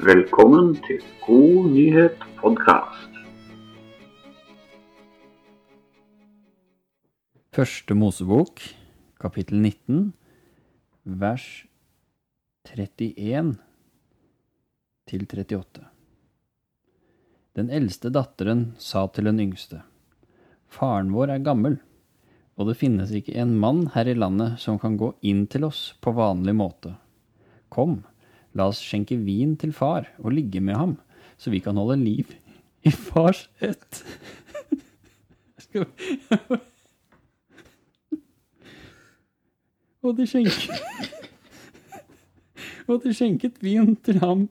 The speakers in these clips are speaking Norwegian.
Velkommen til God nyhet podkast. Første Mosebok, kapittel 19, vers 31 til 38. Den eldste datteren sa til den yngste, Faren vår er gammel, og det finnes ikke en mann her i landet som kan gå inn til oss på vanlig måte. Kom, la oss skjenke vin til far og ligge med ham, så vi kan holde liv i fars ett. Og de skjenket Og de skjenket vin til ham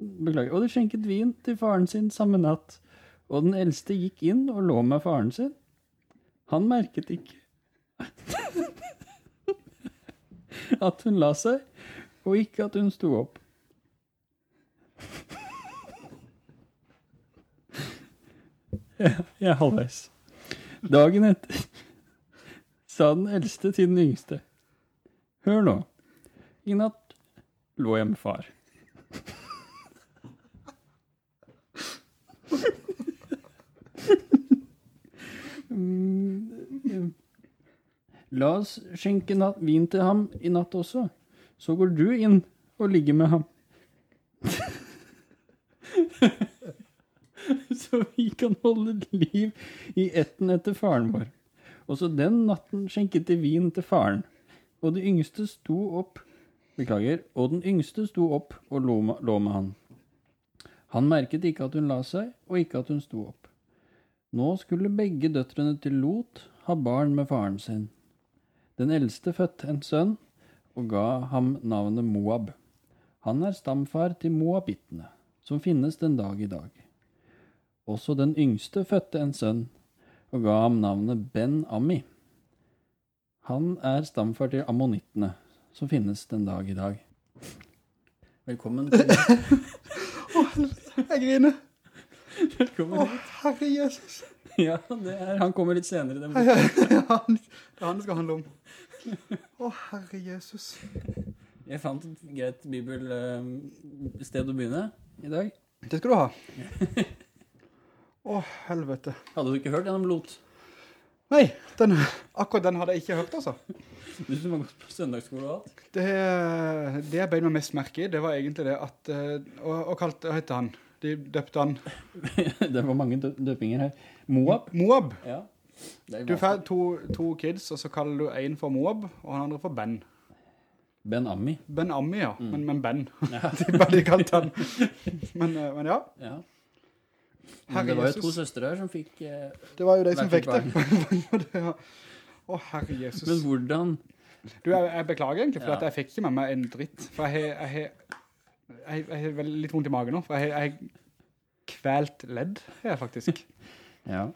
Beklager. Og de skjenket vin til faren sin samme natt. Og den eldste gikk inn og lå med faren sin. Han merket ikke at hun la seg, og ikke at hun sto opp. Jeg, jeg er halvveis. Dagen etter sa den eldste til den yngste. Hør nå, i natt lå jeg med far. Mm, La oss skjenke vin til ham i natt også. Så går du inn og ligger med ham. Så vi kan holde liv i etten etter faren vår. Også den natten skjenket de vin til faren. Og de yngste sto opp Beklager. Og den yngste sto opp og lå lå med han. Han merket ikke at hun la seg, og ikke at hun sto opp. Nå skulle begge døtrene til Lot ha barn med faren sin. Den eldste fødte en sønn og ga ham navnet Moab. Han er stamfar til moabittene, som finnes den dag i dag. Også den yngste fødte en sønn og ga ham navnet Ben-Ammi. Han er stamfar til ammonittene, som finnes den dag i dag. Velkommen til Jeg griner. Velkommen Å, herre Jesus. Ja, det er, han kommer litt senere. den Ja, ja, han- Det han det skal handle om. Å, herre Jesus. Jeg fant et greit bibelsted å begynne i dag. Det skal du ha. Å, helvete. Hadde du ikke hørt gjennom Lot? Nei, den, akkurat den hadde jeg ikke hørt, altså. Du som har gått på søndagsskole og alt. Det, det jeg bøyde meg mest merke i, det var egentlig det at eh, Og, og kalt, hva heter han? De døpte han det var mange døpinger her. Moab. Moab. Ja. Du får to, to kids, og så kaller du en for Moab, og han andre for Ben. Ben Ammi. Ben Ammi, ja. Mm. Men, men Ben. de bare kalte han. Men, eh, men ja, Ja. Men det var jo to søstre her som fikk eh, det var jo de som fikk det. Å, oh, herre Jesus. Men hvordan Du, jeg, jeg beklager egentlig, for Ja. jeg fikk ikke med meg en dritt. For jeg har- litt vondt i magen nå, for jeg har kvelt ledd, her faktisk. Ja.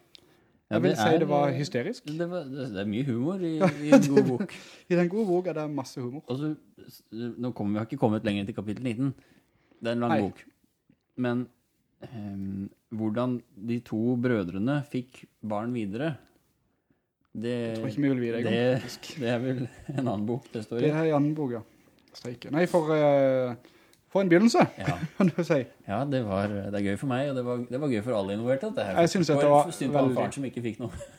Jeg vil si det var hysterisk. Det, var, det, er mye humor i, i en god bok. I den gode bok er det masse humor. Så, nå kommer vi har ikke kommet lenger til kapittel 19. Det er en lang Nei. bok. Men um, hvordan de to brødrene fikk barn videre, det, Jeg tror ikke vi vil vite det, det, er vel en annen bok det står Det er en annen bok, ja. Steike. Nei, for, eh, for en begynnelse, Ja, kan du si. ja det, var, det er gøy for meg, og det var, det var gøy for alle involverte. dette her. Jeg synes det var var synd på han veldig- faren som ikke fikk noe.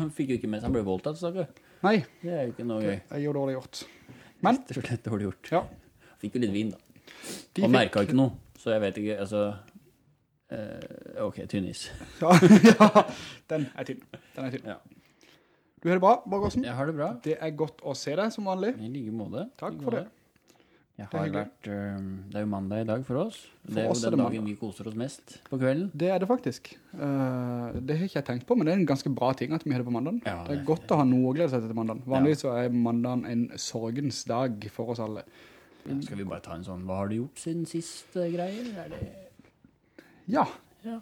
Han fikk jo ikke med seg, han ble voldtatt, stakkar. Nei, Det er jo ikke noe gøy. jeg gjorde dårlig gjort. Men, Det er dårlig gjort. ja. Fikk jo litt vin, da. De Han fikk- merka ikke noe, så jeg vet ikke, altså eh, Ok, tynn is. Ja, ja, den er tynn. Den er tynn. Ja. Du har det bra, Borgårdsen? Jeg har det bra. Det er godt å se deg som vanlig. I like måte. Takk like for måte. Det er har det vært, øhm, det er jo mandag i dag for oss. det er jo er den dagen vi koser oss mest på kvelden. Det er det faktisk. Eh, det har ikke jeg tenkt på, men det er en ganske bra ting at vi har det på mandagen. Ja, det er det- godt å ha noe å glede seg til mandagen. Vanligvis så er mandagen en sorgens dag for oss alle. Ja, skal vi bare ta en sånn, hva har du gjort siden sist uh, greier? Er det... Ja, Ja.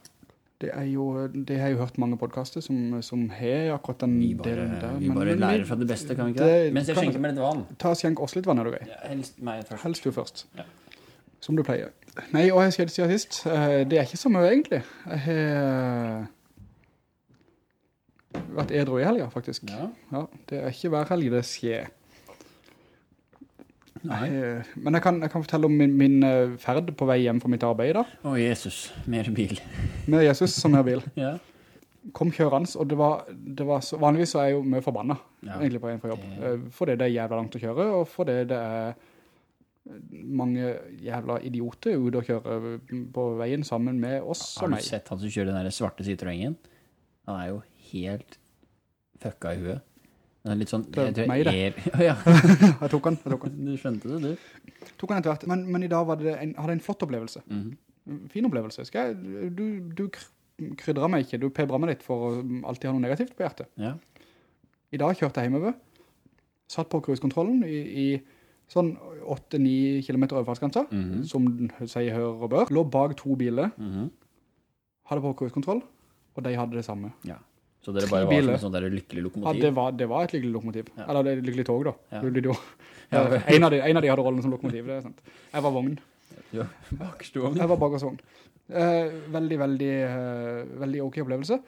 Det er jo, det har jeg jo hørt mange podcaster som, som har akkurat den Vi bare, delen der. vi bare men lærer fra det beste, kan vi ikke det? det Mens jeg skjenker meg litt vann. Ta og skjenk oss litt vann, er du grei. Ja, helst meg først. Helst du først. Ja. Som du pleier. Nei, og jeg skal si sist. Eh, Det er ikke så mye egentlig. Jeg har eh, vært edru i helga, faktisk. Ja. Ja, det er ikke hver helg det skjer. Nei. Eh, Men jeg kan, jeg kan fortelle om min, min eh, ferd på vei hjem fra mitt arbeid da, Å, Jesus. Mer bil. med Jesus som mer bil. Ja. Kom kjørens, og det var, det var så, vanligvis så er jeg jo mye forbannet, Ja. egentlig på en fra jobb. Eh, Fordi det er jævla langt å kjøre, og fordi det er mange jævla idioter ute og kjører på veien sammen med oss Har og du sett han som kjører den der svarte Citroengen? Han er jo helt fucka i huet. Er litt sånn... Det tror- meg, det. er- ja, Jeg tok den, jeg tok den. du skjønte det, du. Tok den etter hvert, men, men i dag var det en, hadde jeg en flott opplevelse. Mm -hmm. Fin opplevelse. Jeg, du, du kr- krydrer meg ikke, du pebrer meg litt for å alltid ha noe negativt på hjertet. Ja. I dag kjørte jeg hjemover, satt på cruisekontrollen i, i sånn 8-9 kilometer over mm -hmm. som sier hører og bør. Lå bak to biler, Mhm. hadde på cruisekontroll, og de hadde det samme. Ja. Så dere bare var som et sånt der lykkelig Ja, lokomotiv? det var, det var et lykkelig lokomotiv. Ja. Eller er et lykkelig tog da. Ja. Det blir jo- Ja. en, av de, en av de hadde rollen som lokomotiv, det er sant. Jeg var vogn. Ja, bakstående. Jeg var bakersvogn. Eh, veldig, veldig, eh, veldig ok opplevelse.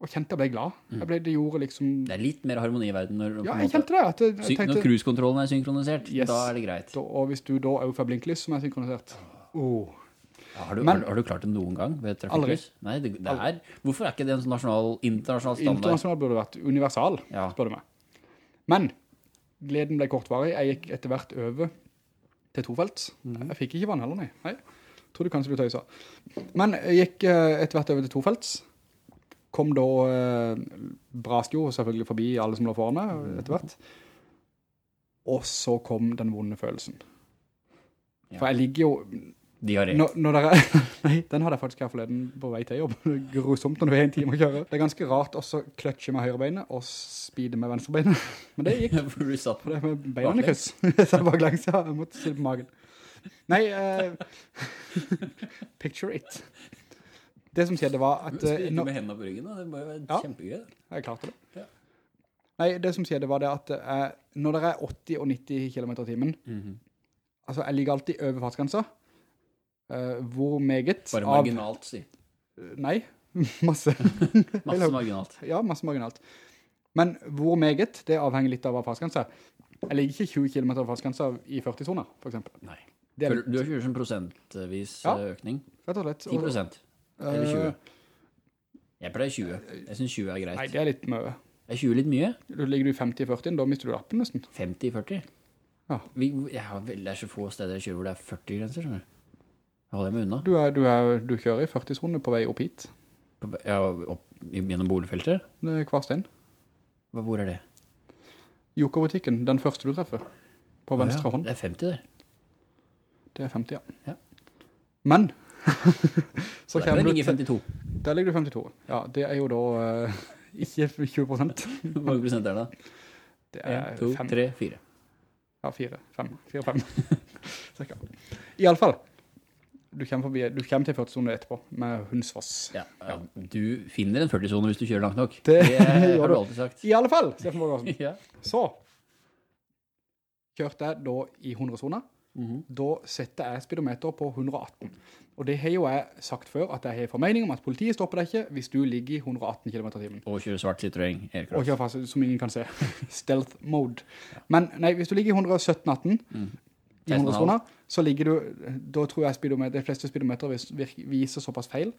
Og kjente jeg ble glad. Jeg ble, det gjorde liksom... Det er litt mer harmoni i verden når, Ja, jeg kjente det. At jeg, jeg når tenkte, cruisekontrollen er synkronisert, Yes. da er det greit. da- og hvis du da er jo fra blinklys som er synkronisert. Oh. Ja, har, du, Men- har, har du klart det noen gang ved trafikklys? Nei, det, det er, hvorfor er ikke det en sånn nasjonal, internasjonal standard? Internasjonal burde vært universal, Ja. spør du meg. Men gleden ble kortvarig. Jeg gikk etter hvert over til tofelts. Mm. Jeg fikk ikke vann heller, nei. nei. Tror du kanskje du tøysa. Men jeg gikk eh, etter hvert over til tofelts. Kom da, eh, braste jo selvfølgelig forbi alle som lå foran meg etter hvert. Og så kom den vonde følelsen. For jeg ligger jo, Diaré. når, når dere, nei, den hadde jeg faktisk her forleden på vei til jobb. Det er grusomt når du er en time å kjøre. Det er ganske rart også å kløtsje med høyrebeinet og speede med venstrebeinet. Men det gikk. For du satt på det med beinene kuss. Så jeg bare glengs, ja. Jeg måtte sitte på magen. Nei, uh, picture it. Det som skjedde var at... Spilte nå- med hendene på ryggen, da. det må jo være Ja. kjempegøy. jeg klarte det. Ja. Nei, det som skjedde var det at uh, når det er 80 og 90 km i timen, Mhm. altså jeg ligger alltid over fartsgrensa, eh, hvor meget Bare av... marginalt, si. Nei, masse. Masse marginalt. Ja, masse marginalt. Men hvor meget, det avhenger litt av hva fartsgrensa er. Ligger ikke 20 km av fartsgrensa i 40-soner, for eksempel. Nei. Er Du har kjørt som prosentvis Ja. eh, økning. rett og slett. 10 prosent. eller 20. Eh, Jeg pleier 20. Jeg synes 20 er greit. Nei, det er litt mye. Er 20 litt mye? Da ligger du i 50-40, da mister du lappen nesten. 50-40? Ja. Vi, jeg har det er så få steder jeg kjører hvor det er 40 grenser, skjønner du. Holder meg unna. Du, er, du, er, du kjører i 40-soner på vei opp hit. Ja, opp gjennom boligfeltet. Kvarstein. Hvor er det? Jokerbutikken, den første du treffer. På venstre ja, hånd. Det er 50 der. Det er 50, ja. Ja. Men, så Der kommer du ligger 52. der ligger du 52. Ja, det er jo da uh, ikke 20 prosent. Hvor mange prosent er det da? Det er 1, 2, 5. 3, 4. Ja, 4, 5, 4, 5. I alle fall, du kommer, forbi, du kommer til 40-soner etterpå med hundsvass. Ja, ja, du finner en 40-zone hvis du kjører langt nok. Det Det, har du. alltid sagt. I alle fall, Steffen Borgårdsen. Ja. Så kjørte jeg da i 100-zone. Mm -hmm. Da setter jeg speedometer på 118. Og det har jo jeg sagt før, at jeg har formening om at politiet stopper deg ikke hvis du ligger i 118 km timen. Og kjører svart Citroën Og Aircraft. kjører fast, som ingen kan se. Stealth mode. Men nei, hvis du ligger i 117-18 Mm. I 100-zona, så ligger du, da tror jeg de fleste speedometer viser såpass feil,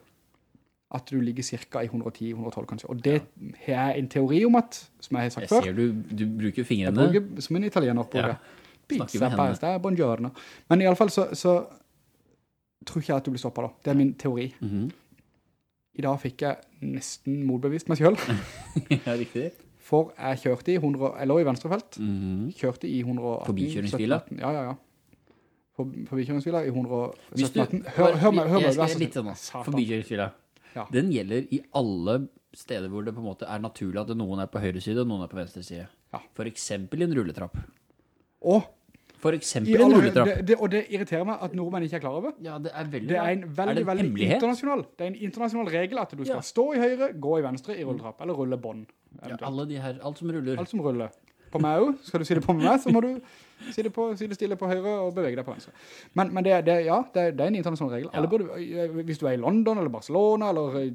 at du ligger cirka i 110-112 kanskje. Og det har jeg en teori om at, som jeg har sagt Jeg før, ser du, du bruker jeg fingrene. bruker som en italiener på Ja. det. Pizza, pasta, buongiorno. Men i alle fall så, så tror ikke jeg at du blir stoppet da. Det er min teori. Mhm. I dag fikk jeg nesten motbevist meg selv, ja, riktig. for jeg kjørte i 100, eller i venstrefelt, Mhm. kjørte i 118. Forbikjøringsfila? 17, Ja, ja, For, forbikjøringsfila i 117. Hvis du, 18. Hør, hør meg, hør meg. jeg skal litt sånn for Satan. Ja. Den gjelder i alle steder hvor det på en måte er naturlig at noen er på høyre side og noen er på venstre side. Ja. For eksempel i en rulletrapp. Og, For eksempel i en rulletrapp. det, det, og det irriterer meg at nordmenn ikke er klar over. Ja, det er veldig Det er en er veldig, det en veldig internasjonal, det er en internasjonal regel at du skal Ja. stå i høyre, gå i venstre i rulletrapp, eller rulle bånd. Ja, alle de her, alt som ruller. Alt som ruller. på meg også. Skal du si det på meg, så må du si det, på, si det stille på høyre og bevege deg på venstre. Men, men det, det, ja, det, det er en internasjonal regel. Eller burde, hvis du er i London eller Barcelona eller eh,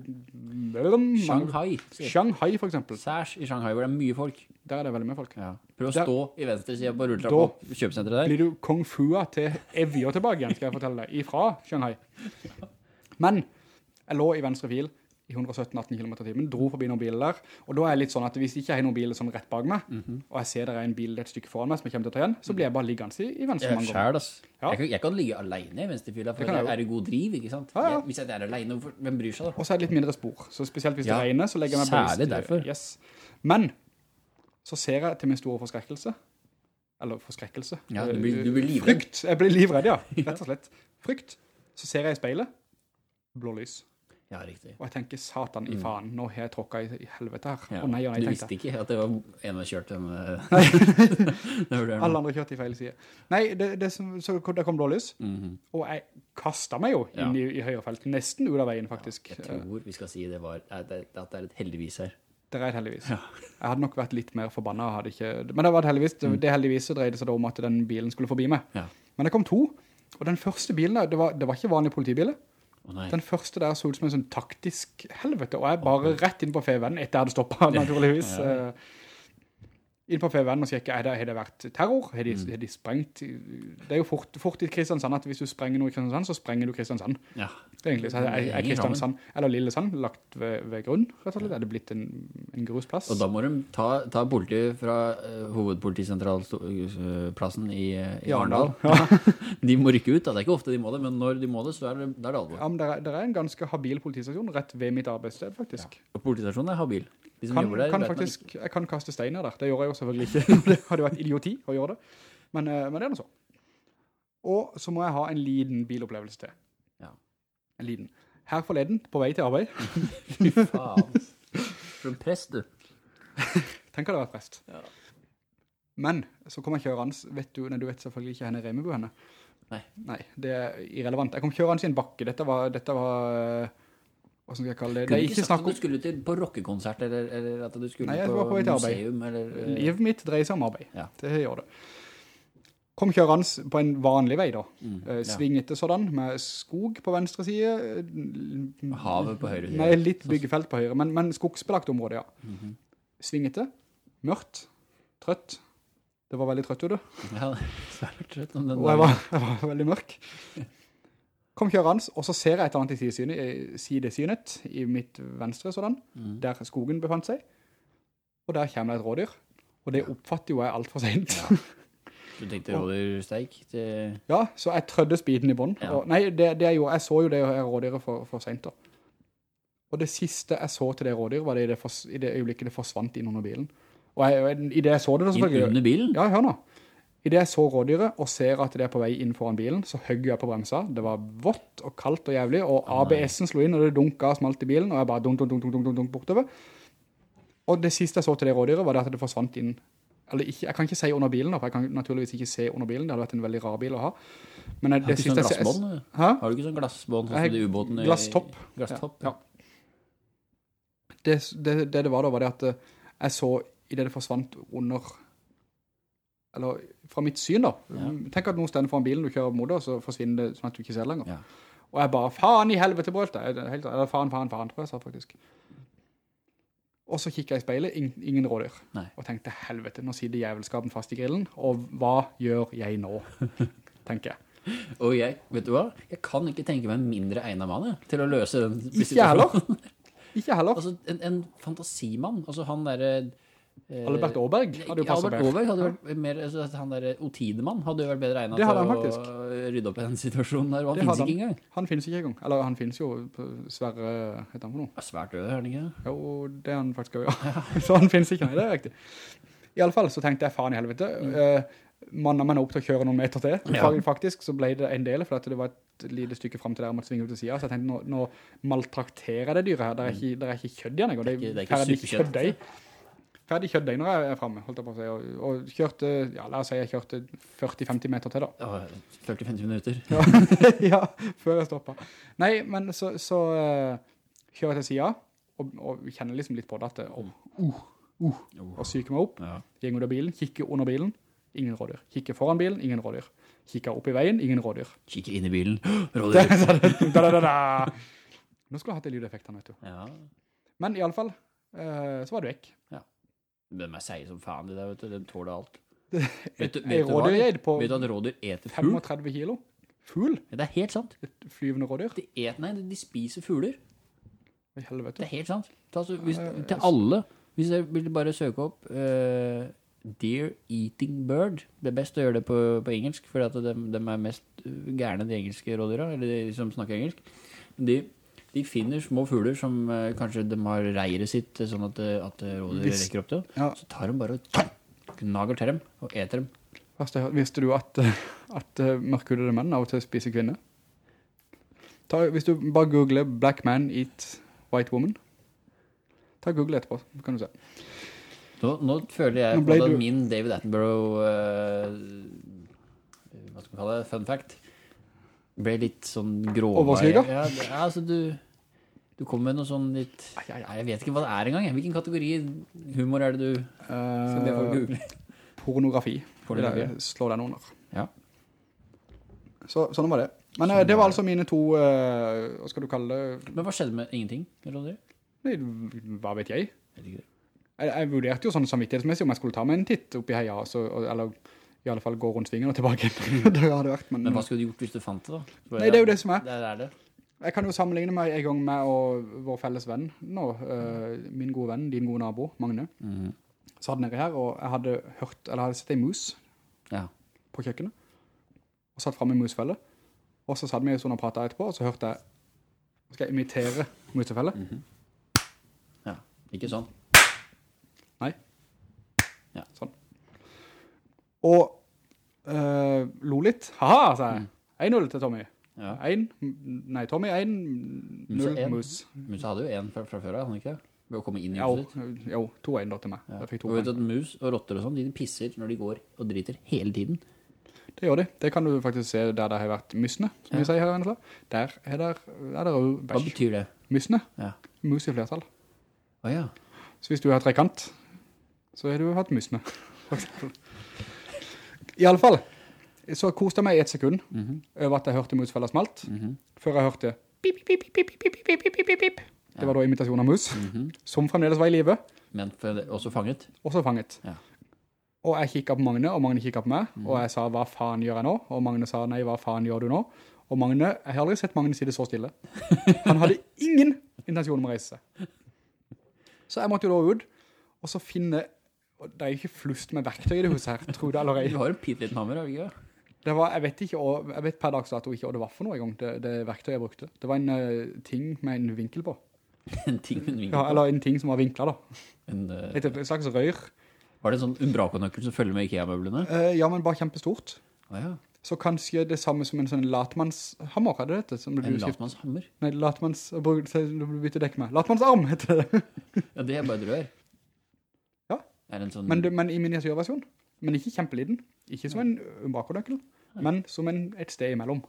Shanghai, Shanghai. for eksempel, Særs i Shanghai, hvor det er mye folk. der er det veldig mye folk. Ja. Prøv å Der- stå i venstre siden på Da på kjøpesenteret der. Blir du kung Fua til evig og tilbake igjen, skal jeg fortelle deg, ifra Shanghai. Men jeg lå i venstre fil i 117-18 km i timen, dro forbi noen biler der, og da er jeg litt sånn at hvis ikke jeg har noen biler sånn rett bak meg, og jeg ser det er en bil et stykke foran meg som jeg kommer til å ta igjen, så blir jeg bare liggende i, i venstre mange er ganger. Ja. Jeg, kan, jeg kan ligge alene i venstrefila, for Det er jeg jo. er god driv, ikke sant? Ja, ja. Hvis jeg er alene, hvem bryr seg da? Og så er det litt mindre spor, så spesielt hvis det regner, så legger jeg meg særlig derfor. Yes. Men, så ser jeg til min store forskrekkelse, eller forskrekkelse, Ja, du blir- du blir Eh, livredd. Frykt, jeg blir livredd, ja, rett og slett. Frykt. Så ser jeg i speilet, blå lys. Ja, riktig. Og jeg tenker, satan i faen, nå har jeg tråkket i, i helvete her. Ja. Å nei, nei, du visste ikke at det var en som kjørte nå. Alle andre kjørte i feil side. Nei, det, det som, så det kom blå lys, -hmm. og jeg kastet meg jo Ja. inn i, i høyre felt, nesten ut av veien faktisk. Jeg tror vi skal si det var, at det, er et heldigvis her. Det er et heldigvis. Jeg hadde nok vært litt mer forbannet, ikke... Men det var et heldigvis. Det, det heldigvis så dreide seg om at den bilen skulle forbi meg. Ja. Men det kom to, og den første bilen det var, det var ikke vanlig politibiler. Den første der så ut som en sånn taktisk helvete, og jeg bare rett inn på FVN etter jeg hadde stoppet, naturligvis. Ja, eh, inn på FVN og sjekke, det, har det vært terror? Har de, Mm. har de sprengt? Det er jo fort, fort i Kristiansand at hvis du sprenger noe i Kristiansand, så sprenger du Kristiansand. Ja. Det er egentlig, så er, er Kristiansand, eller Lillesand, lagt ved, ved grunn, rett og slett? Er det blitt en, en grusplass? Og da må de ta, ta politiet fra uh, hovedpolitisentralplassen i, eh, i I Arndal. Arendal. de må rykke ut, da. Det er ikke ofte de må det, men når de må det, så er det, det er alvor. Ja, men det er, det er en ganske habil politistasjon rett ved mitt arbeidssted, faktisk. Og politistasjonen er habil. De Kan, kan faktisk, jeg kan kaste steiner der. Det gjør jeg jo selvfølgelig ikke. det hadde vært idioti å gjøre det. Men, eh, men det er noe så. Og så må jeg ha en liten bilopplevelse til. Ja. En liten. Her forleden, på vei til arbeid, Fy Faen. For en prest, du. Tenk at det var prest. Ja. Men, så kom jeg kjørende, vet du, nei, du vet selvfølgelig ikke henne Remebu henne. Nei. Nei, det er irrelevant. Jeg kom kjørende i en bakke. Dette var, dette var, eh, hva skal jeg kalle det? Det er ikke ikke snakk om, du skulle til på rockekonsert, eller, eller at du skulle Nei, på, var på museum, eller... eh, livet mitt dreier seg om arbeid. Ja. Det gjør det. Kom kjørende på en vanlig vei da. Mm, ja. Sving Svingete sådan, med skog på venstre side. eh, Havet på høyre side. Nei, litt byggefelt på høyre, men, men skogsbelagt område, ja. Mhm. Svingete, mørkt, trøtt. Det var veldig trøtt, du. Ja, svært trøtt om den Og jeg var, jeg var veldig mørk. Kom kjørende, og så ser jeg et eller annet i sidesynet, i sidesynet i mitt venstre sådan, mm. der skogen befant seg. Og der kommer det et rådyr. Og det oppfatter jo jeg alt for sent. Du tenkte rådyrsteik til... Ja, så jeg trødde spiden i bånd. Ja. Nei, det, det jeg, gjorde, jeg så jo det rådyret for, for sent da. Og det siste jeg så til det rådyret var det i det, for, i det øyeblikket det forsvant inn under bilen. Og jeg, i det jeg så det da Inn under bilen? Ja, hør nå. I det jeg så rådyret og ser at det er på vei inn foran bilen, så høgger jeg på bremsa. Det var vått og kaldt og jævlig, og ABS-en slo inn, og det dunket og smalt i bilen, og jeg bare dunk, dunk, dunk, dunk, dunk, dunk, dunk bortover. Og det siste jeg så til det rådyret var det at det forsvant inn, eller ikke, jeg kan ikke si under bilen, for jeg kan naturligvis ikke se under bilen, det hadde vært en veldig rar bil å ha. Men Har det, du det ikke sånn siste jeg- glassbånd? Hæ? Har du ikke sånn glassbånd sånn Jeg- som det ubåten? i- Glasstopp. Glasstopp? Ja. Det, det, det det var da, var det at eh, jeg så i det det forsvant under, eller fra mitt syn da, Ja. tenk at noen stender foran bilen, du kjører mot deg, så forsvinner det sånn at du ikke ser lenger. Ja. Og jeg bare, faen i helvete brølte, er eller faen, faen, faen, tror jeg sa faktisk. Og så kikket jeg i speilet, ingen, ingen rådyr. Nei. Og tenkte, helvete, nå sitter jævelskapen fast i grillen, og hva gjør jeg nå? tenker jeg. Og jeg, vet du hva? Jeg kan ikke tenke meg en mindre egnet mann jeg, til å løse den situasjonen. Ikke heller. Ikke heller. Altså, en, en fantasimann. Altså, han derre... eh, Albert Aaberg hadde jo passet Albert. Aaberg hadde vært mer, altså, han der Otidemann hadde jo vært bedre egnet til han å faktisk. rydde opp i den situasjonen der, han Det finnes hadde ikke engang. Han finnes ikke engang. Eller han finnes jo Sverre, heter han for noe? Svært død, er han ikke? Jo, det er han faktisk jo, ja. så han finnes ikke, nei, det er riktig. I alle fall så tenkte jeg, faen i helvete, uh, mannen meg opp til å kjøre noen meter til. Mm. Ja. Faktisk så ble det en del, for det var et lite stykke frem til der jeg måtte svinge ut til siden, så jeg tenkte, nå, nå maltrakterer jeg det dyret her, det er ikke, det er ikke kjødd igjen, det Mm. Er er ikke- det er ikke ferdig kjødde. Når jeg er fremme, holdt jeg på å si, og, og kjørte, ja, la oss si jeg kjørte 40-50 meter til da. Ja, 40-50 minutter. Ja, ja, før jeg stoppet. Nei, men så, så uh, kjører jeg til siden, og, og kjenner liksom litt på det at, det- oh, uh, Uh, og syker meg opp. Ja. Gjenger under bilen, kikker under bilen, ingen rådyr. Kikker foran bilen, ingen rådyr. Kikker opp i veien, ingen rådyr. Kikker inn i bilen. Rådyr. da, da, da. Nå skulle jeg hatt de lydeffektene, vet du. Ja. Men i alle fall, eh, så var det vekk. De er seige som faen, de der, vet du. De tåler alt. Det, Vet vet på Vet du at rådyr eter fugl? 35 kilo. Fugl? Ja, Det er helt sant. Et flyvende rådyr? De et, nei, de spiser fugler. Helvete. Det er helt sant. Ta, så, hvis, til alle, hvis dere vil bare søke opp uh, Deer Eating Bird, det er best å gjøre det på, på engelsk, for de, de er mest gærne, de engelske rådyra, eller de som snakker engelsk. De, de finner små fugler som eh, kanskje de har reiret sitt, eh, sånn at, eh, at rådyr Hvis- rekker opp til. Ja. Så tar de bare og gnager til dem, og eter dem. Først, jeg hørte- visste du at, eh, at uh, mørkhudede menn av og til spiser kvinner? Ta, hvis du bare googler 'Black man eat white woman', ta og google etterpå, så kan du se. Nå, nå føler jeg Nå på ble at du- min David Attenborough eh, Hva skal vi kalle det? Fun fact. Ble litt sånn grå? Ja, det- ja, altså du Du kommer med noe sånn litt. Nei, Jeg vet ikke hva det er engang. Hvilken kategori humor er det du skal be folk Eh, google? pornografi. Pornografi. Vil jeg slå den under. Ja. Så, sånn var det. Men sånn det var altså mine to, eh, hva skal du kalle det? Men hva skjedde med ingenting? Nei, hva vet jeg? Vet det. Jeg, jeg vurderte jo sånn samvittighetsmessig om jeg skulle ta meg en titt oppi heia, så, eller i alle fall gå rundt svingen og tilbake. det hadde vært, men, Men hva skulle du gjort hvis du fant det, da? Nei, det er jo det som er. Det er det. Jeg kan jo sammenligne meg en gang med og, vår felles venn nå, eh, min gode venn, din gode nabo, Magne. Mhm. Satt nede her, og jeg hadde hørt, eller hadde sett en mus Ja. på kjøkkenet, og satt frem i musfelle. Og så satt vi sånn og pratet etterpå, og så hørte jeg, skal jeg imitere musefelle? ja. Ikke sånn. Nei. Ja. Sånn. Og eh, lo litt. Haha, sa jeg. 1-0 til Tommy. Ja. En, nei, Tommy 1, Musa 0 en. mus. Musa hadde jo en fra, fra før hadde han ikke det? Ved å komme inn i huset ditt. jo 2-1 da til meg. Ja. Og vet du at mus og rotter og sånn, de pisser når de går og driter hele tiden. Det gjør de. Det kan du faktisk se der det har vært mysne, som Ja. vi sier her i Vennesla. Der er det, er det jo Hva betyr det? Mysne. Ja. Mus i flertall. Å ja. Så hvis du har trekant, så har du hatt for eksempel. I alle fall, så koste jeg meg i et sekund mm -hmm. over at jeg hørte mus felle smalt, mm -hmm. før jeg hørte pip, pip, pip, pip, pip, Det var da imitasjon av mus, mm -hmm. som fremdeles var i livet. Men også fanget? Også fanget. Ja. Og jeg kikket på Magne, og Magne kikket på meg, mhm. og jeg sa, hva faen gjør jeg nå? Og Magne sa, nei, hva faen gjør du nå? Og Magne, jeg har aldri sett Magne si det så stille. Han hadde ingen intensjon om å reise seg. Så jeg måtte jo da ut, og så finne, og det er jo ikke flust med verktøy i det huset her, tror du allerede. Du har en pit liten hammer, har vi ikke? Var, jeg vet ikke, og jeg vet per dags dato ikke hva det var for noe i gang, det, det verktøyet jeg brukte. Det var en uh, ting med en vinkel på. En ting med en vinkel på? Ja, eller en ting som var vinklet da. En, uh, Et, et slags rør. var det en sånn umbrakonøkkel som følger med IKEA-møblene? Uh, ja, men bare kjempestort. Ja. Så kanskje det samme som en sånn latmannshammer, er det dette? En latmannshammer? Nei, latmanns... Du bytter dekk med. Latmannsarm heter det. Ja, det er bare et rør. Ja. Sånn... Men, men i miniatyrversjon. Men ikke kjempeliden. Ikke som en umbrakonøkkel, men som en, et sted imellom.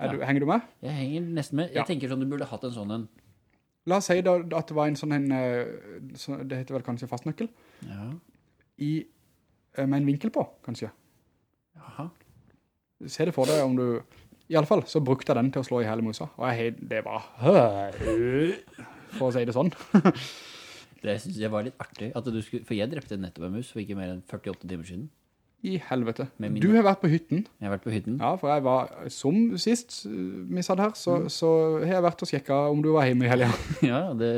Ja. du, henger du med? Jeg henger nesten med. Jeg Ja. tenker sånn, du burde hatt en sånn en... La oss si da, at det var en sånn en, eh, så, det heter vel kanskje fastnøkkel, Ja. i, eh, med en vinkel på, kanskje. Jaha. Se det for deg om du... I alle fall, så brukte jeg den til å slå i hele musa, og jeg, det var... For å si det sånn. Det synes jeg var litt artig. At du skulle, for jeg drepte nettopp en mus for ikke mer enn 48 timer siden. I helvete. Du har vært på hytten. Jeg har vært på hytten. Ja, for jeg var, som sist uh, vi satt her, så, så har jeg vært og sjekket om du var hjemme i helgen. Ja, det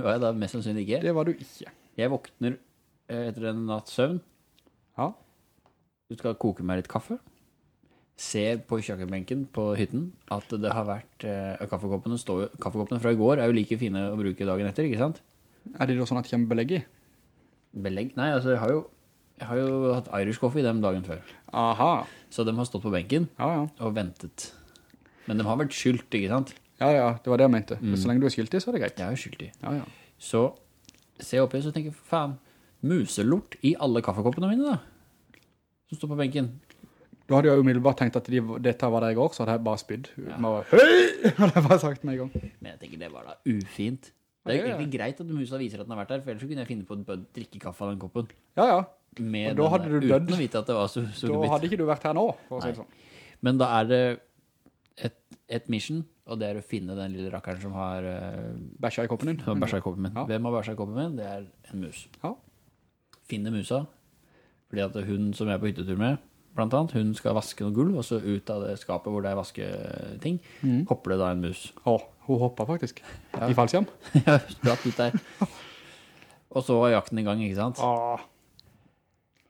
var jeg da mest sannsynlig ikke. Det var du ikke. Jeg våkner eh, etter en natt søvn. Ja. Du skal koke meg litt kaffe. Ser på kjøkkenbenken på hytten at det har vært eh, kaffekoppene, står, kaffekoppene fra i går er jo like fine å bruke dagen etter, ikke sant? Er det da sånn at det kommer belegg i? Belegg? Nei, altså jeg har jo, jeg har jo hatt Irish coffee dem dagen før. Aha. Så de har stått på benken Ja, ja. og ventet. Men de har vært skylt, ikke sant? Ja, ja, det var det jeg mente. Mm. Så lenge du er skyldig, så er det greit. Jeg er skyldig. Ja, ja. Så ser jeg oppi og tenker faen, muselort i alle kaffekoppene mine da. Som står på benken. Da hadde jeg umiddelbart tenkt at de, dette var der i går, så hadde jeg bare spydd. Bare, Hei! Hadde jeg bare sagt med en gang. Men jeg tenker det var da ufint. Det er jo Ja, ja. egentlig greit at musa viser at den har vært der, for ellers kunne jeg finne på å drikke kaffe av den koppen. Ja, ja. Med den der, du. Uten å vite at det var su Da hadde ikke du vært her nå, for å si det sånn. Men da er det et, et mission, og det er å finne den lille rakkeren som har, uh, Bæsja i koppen din. bæsja i koppen min. Ja. Hvem har bæsja i koppen min? Det er en mus. Ja. Finne musa, fordi at hun som jeg er på hyttetur med, blant annet, hun skal vaske noe gulv, og så ut av det skapet hvor det er vasketing, Mm. hopper det da en mus. Å, hun hoppa faktisk. I fallskjerm. Ja, spratt ut der. Og så var jakten i gang, ikke sant? Åh,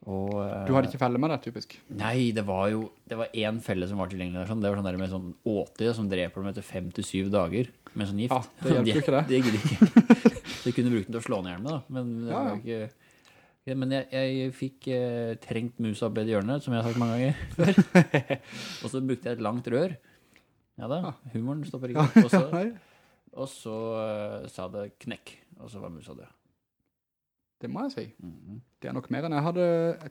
Og, uh, du hadde ikke felle med det, typisk. Nei, det var jo Det var én felle som var tilgjengelig der. Sånn. Det var sånn der med sånn åte som dreper dem etter fem til syv dager med sånn gift. Ja, det hjelper jo ikke det. Det gidder ikke. Så jeg kunne brukt den til å slå ned hjelmen, da. Men, Ja, ja. ikke Ja, men jeg, jeg fikk eh, trengt musa opp i et hjørne, som jeg har sagt mange ganger før. og så brukte jeg et langt rør. Ja da, humoren stopper ikke. Og så, og så uh, sa det knekk, og så var musa død. Det må jeg si. Mhm. Det er nok mer enn jeg hadde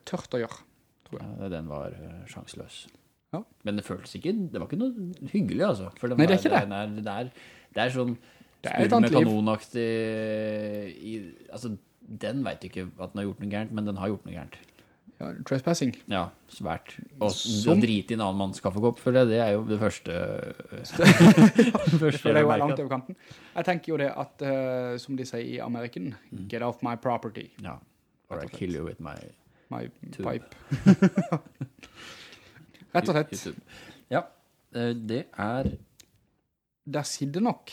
tørt å gjøre. tror jeg. Ja, den var sjansløs. Ja. Men det føltes ikke Det var ikke noe hyggelig, altså. For den Nei, det er ikke det. den Er, det, er, det er sånn Det spurv med kanonaktig i, Altså, den vet ikke at den har gjort noe gærent, men den har gjort noe gærent. Ja, trespassing. Ja, svært. Og å drite i en annen manns kaffekopp, føler jeg, det er jo det første Det første det er jo langt over kanten. Jeg tenker jo det at, uh, som de sier i Ameriken, Mm. get off my property, Ja. Or I kill you with my my Tube. pipe. Rett og slett. YouTube. Ja, eh, det er Der sitter nok,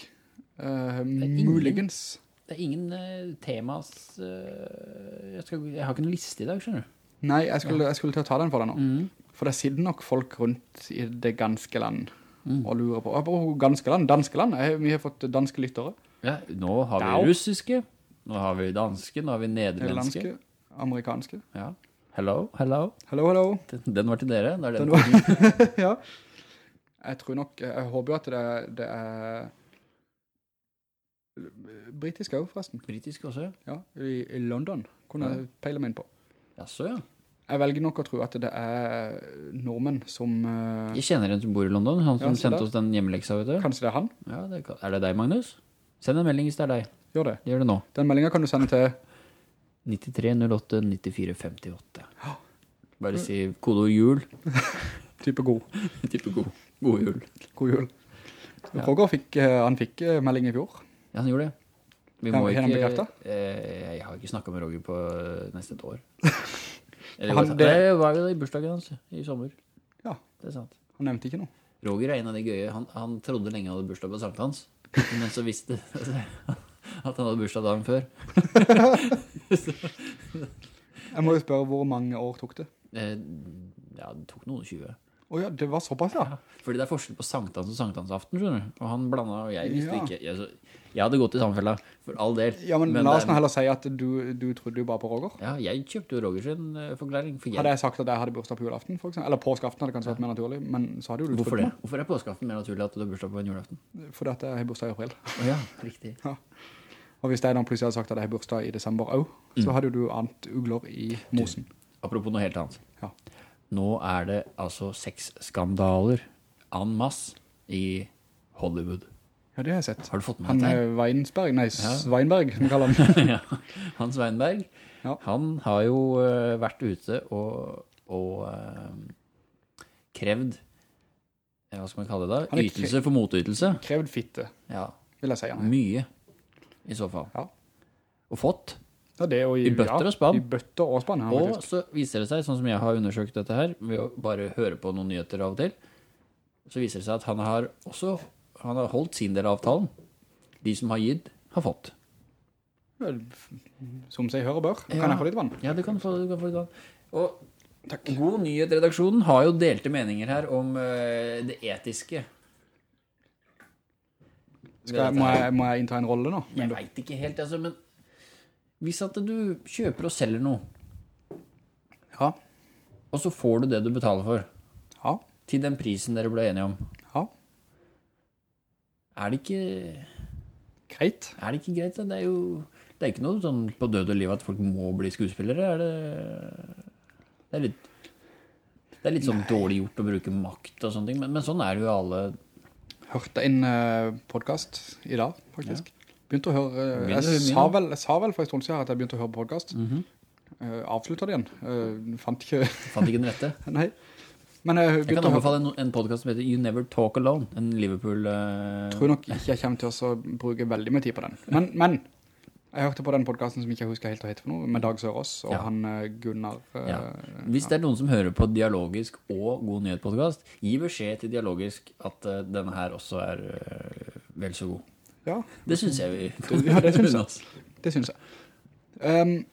eh, ingen- muligens. Det er ingen uh, temas eh, jeg, skal, jeg har ikke noen liste i dag, skjønner du. Nei, jeg skulle, jeg skulle til å ta den for deg nå. Mm. For det sitter nok folk rundt i det ganske land Mm. og lurer på, på ganske land, danske land, vi har fått danske lyttere, Ja, nå har vi Dau. russiske, nå har vi danske, nå har vi nederlandske. amerikanske. Ja. Hello, hello. Hello, hello. Den, den var til dere. Er den Den var, ja. Jeg tror nok, jeg håper jo at det, det er britisk også forresten. britisk også. Ja, i, i London kunne jeg peile meg inn på. Jaså, ja. Jeg velger nok å tro at det er nordmenn som, Uh... Jeg kjenner en som bor i London, han som Ja, sendte oss den hjemmeleksa, vet du. kanskje det er han, Ja, det kan, er det deg, Magnus? Send en melding hvis det er deg. gjør det. Gjør det nå. Den meldingen kan du sende til 9308 9458. Bare si kodeord jul. type god, Type god. God jul. god jul. Roger fikk, eh, han fikk eh, melding i fjor. Ja, han gjorde det. Vi må ikke... Eh, jeg har ikke snakket med Roger på nesten et år. Han- det- var jo i bursdagen hans i sommer. Ja. Det er sant. Han nevnte ikke noe. Roger er en av de gøye. Han, han trodde lenge han hadde bursdag på Sankt Hans, men så visste at han hadde bursdag dagen før. Jeg må jo spørre hvor mange år tok det. Eh, ja, det tok noen 20. Åja, det var såpass ja. Fordi det er forskjell på sankthans og sankthansaften, skjønner du. Og han blanda, og jeg visste Ja. ikke. Jeg, så, jeg hadde gått i samfella, for all del. Ja, men, la oss nå heller si at du, du trodde jo bare på Roger. Ja, jeg kjøpte jo Roger sin eh, forklaring. For jeg, Hadde jeg sagt at jeg hadde bursdag på julaften, for eksempel, eller påskaften hadde kanskje vært mer naturlig, men så hadde jo du Hvorfor det? Hvorfor er påskaften mer naturlig at du har bursdag på en julaften? fordi at jeg har bursdag i april. Oh, ja, riktig. Og hvis jeg da plutselig hadde sagt at jeg har bursdag i desember også, Mm. så hadde jo du ant ugler i mosen. Apropos noe helt annet. Ja. Nå er det altså sexskandaler en masse i Hollywood. Ja, det har jeg sett. Har du fått med deg Han er Weinsberg, nei, Sveinberg, som kaller han. ja. han Sveinberg, Ja. han har jo uh, vært ute og, og uh, krevd, eh, hva skal man kalle det da? Ytelse for motytelse. Krevd fitte, Ja, vil jeg si han. mye i så fall. Ja. Og fått. Ja, det jo i, I bøtter og spann. I bøtter og spann, ja, Og faktisk. så viser det seg, sånn som jeg har undersøkt dette her, ved å bare høre på noen nyheter av og til, så viser det seg at han har også han har holdt sin del av avtalen. De som har gitt, har fått. Vel, Som seg hører bør. Ja. Kan jeg få litt vann? Ja, du kan få, du kan få litt vann. Og God Nyhet-redaksjonen har jo delte meninger her om uh, det etiske. Skal jeg, må, jeg, må jeg innta en rolle nå? Jeg vet ikke helt, altså, men hvis at du kjøper og selger noe, Ja. og så får du det du betaler for, Ja. til den prisen dere ble enige om, Ja. er det ikke, Greit. er det ikke greit? Det er jo det er ikke noe sånn på død og liv at folk må bli skuespillere, er det, det er litt, det er litt sånn dårlig gjort å bruke makt og sånne ting, men, men sånn er det jo alle, Hørte en uh, podcast i dag, faktisk. Begynte å høre, å jeg, sa vel, jeg sa vel for en stund siden at jeg begynte å høre podcast. Mhm. Eh, avsluttet igjen. Eh, fant ikke, Fant ikke den rette. nei. Men jeg Jeg kan anbefale en, en podcast som heter You Never Talk Alone. En Liverpool... Uh... tror nok ikke jeg kommer til å bruke veldig mye tid på den. Men, men jeg hørte på den podcasten som ikke jeg husker helt å hette for noe, med Dag Sørås og Ja. han eh, Gunnar. eh, Ja. Hvis det er noen som hører på Dialogisk og God Nyhet-podcast, gi beskjed til Dialogisk at eh, denne her også er eh, vel så god. Ja, Det synes jeg vi ja, det synes jeg. det synes jeg. Um,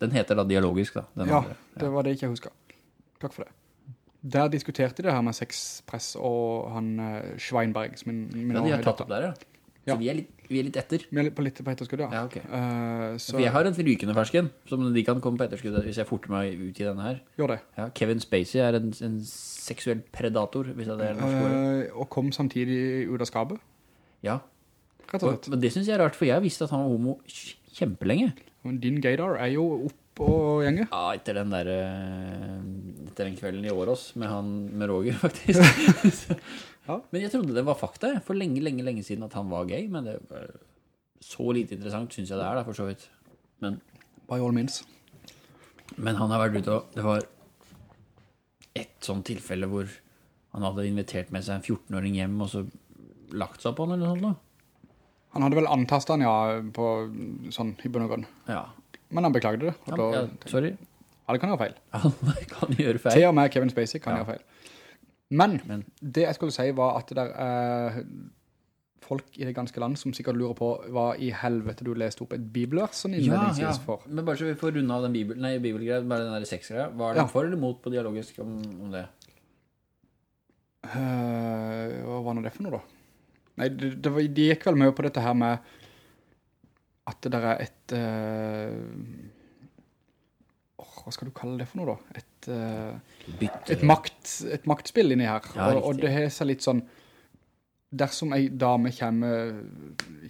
Den heter da Dialogisk, da. Den ja, andre. det var det ikke jeg husker. Takk for det. Der diskuterte de det her med sexpress og han uh, Schweinberg, som min, min Ja, de har tatt opp der, ja. Så vi, er litt, vi er litt etter. Vi er litt på litt på etterskudd, ja. Ja, okay. uh, så For jeg har en rykende fersken, som de kan komme på etterskudd hvis jeg forter meg ut i denne her. gjør det. Ja, Kevin Spacey er en, en seksuell predator, hvis det er norsk. Eh, og kom samtidig ut av skapet, Ja, og men det synes jeg er rart, for jeg visste at han var homo kjempelenge. Men din gaydar er jo opp og gjenge. Ja, etter den der, eh, etter den kvelden i Årås med han, med Roger, faktisk. Ja. Men jeg trodde det var fakta, for lenge, lenge, lenge siden at han var gay, men det var så lite interessant, synes jeg det er da, for så vidt. Men, By all means. men han har vært ute og, det var et sånt tilfelle hvor han hadde invitert med seg en 14-åring hjem, og så lagt seg på han eller noe sånt da. Han hadde vel antastet han, ja, på sånn i bunn og grunn. Ja, Men han beklagde det. Ja, da, ja sorry. det kan gjøre feil. Alle kan gjøre feil. Til og med Kevin Spacey kan Ja. gjøre feil. Men, Men- det jeg skulle si var at det er folk i det ganske land som sikkert lurer på hva i helvete du leste opp et bibelvers sånn Ja, ja. for. Men bare så vi får runde av den bibel, nei, bibelgreia, bare den der sexgreia. Var det Ja. for eller mot på dialogisk om, om det? Uh, hva var nå det for noe da? Nei, det, det var, de gikk vel med på dette her med at det der er et uh, hva skal du kalle det for noe da? Et, uh, et, makt, et maktspill inni her. Ja, og, og det har seg litt sånn dersom ei dame kommer,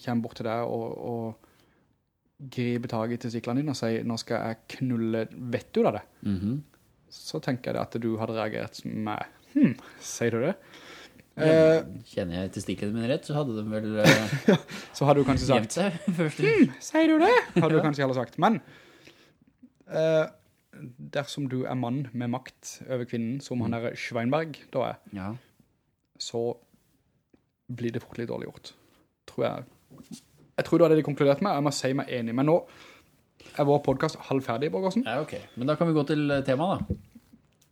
kommer bort til deg og, og griper tag i testiklene dine og sier nå skal jeg knulle Vet ut av det, Mhm. så tenker jeg at du hadde reagert med hm, sier du det? Eh, Kjenner jeg testiklene mine rett, så hadde de vel uh, så hadde du kanskje sagt seg først. Sier du det? Hadde du kanskje heller sagt. Men eh, dersom du er mann med makt over kvinnen, som han er Schweinberg da er, Ja. så blir det fort litt dårlig gjort. Tror jeg. Jeg tror det var det de konkluderte med. Jeg må si meg enig. Men nå er vår podcast halvferdig, Borgårdsen ja, ok. Men da kan vi gå til temaet da.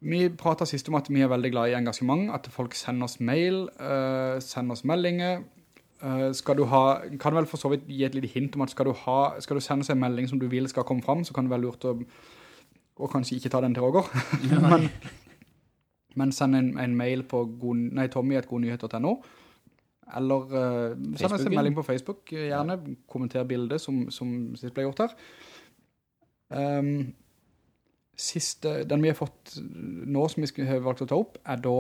Vi pratet sist om at vi er veldig glad i engasjement, at folk sender oss mail, uh, sender oss meldinger. Uh, skal du ha, kan vel for så vidt gi et lite hint om at skal du, ha, skal du sende seg en melding som du vil skal komme fram, så kan det være lurt å, å kanskje ikke ta den til Roger. men, men send en, en mail på god, nei, tommy.godnyheter.no, eller uh, send oss en melding på Facebook, gjerne, kommenter bildet som, som sist ble gjort her. Um, siste, den vi har fått nå som vi har valgt å ta opp, er da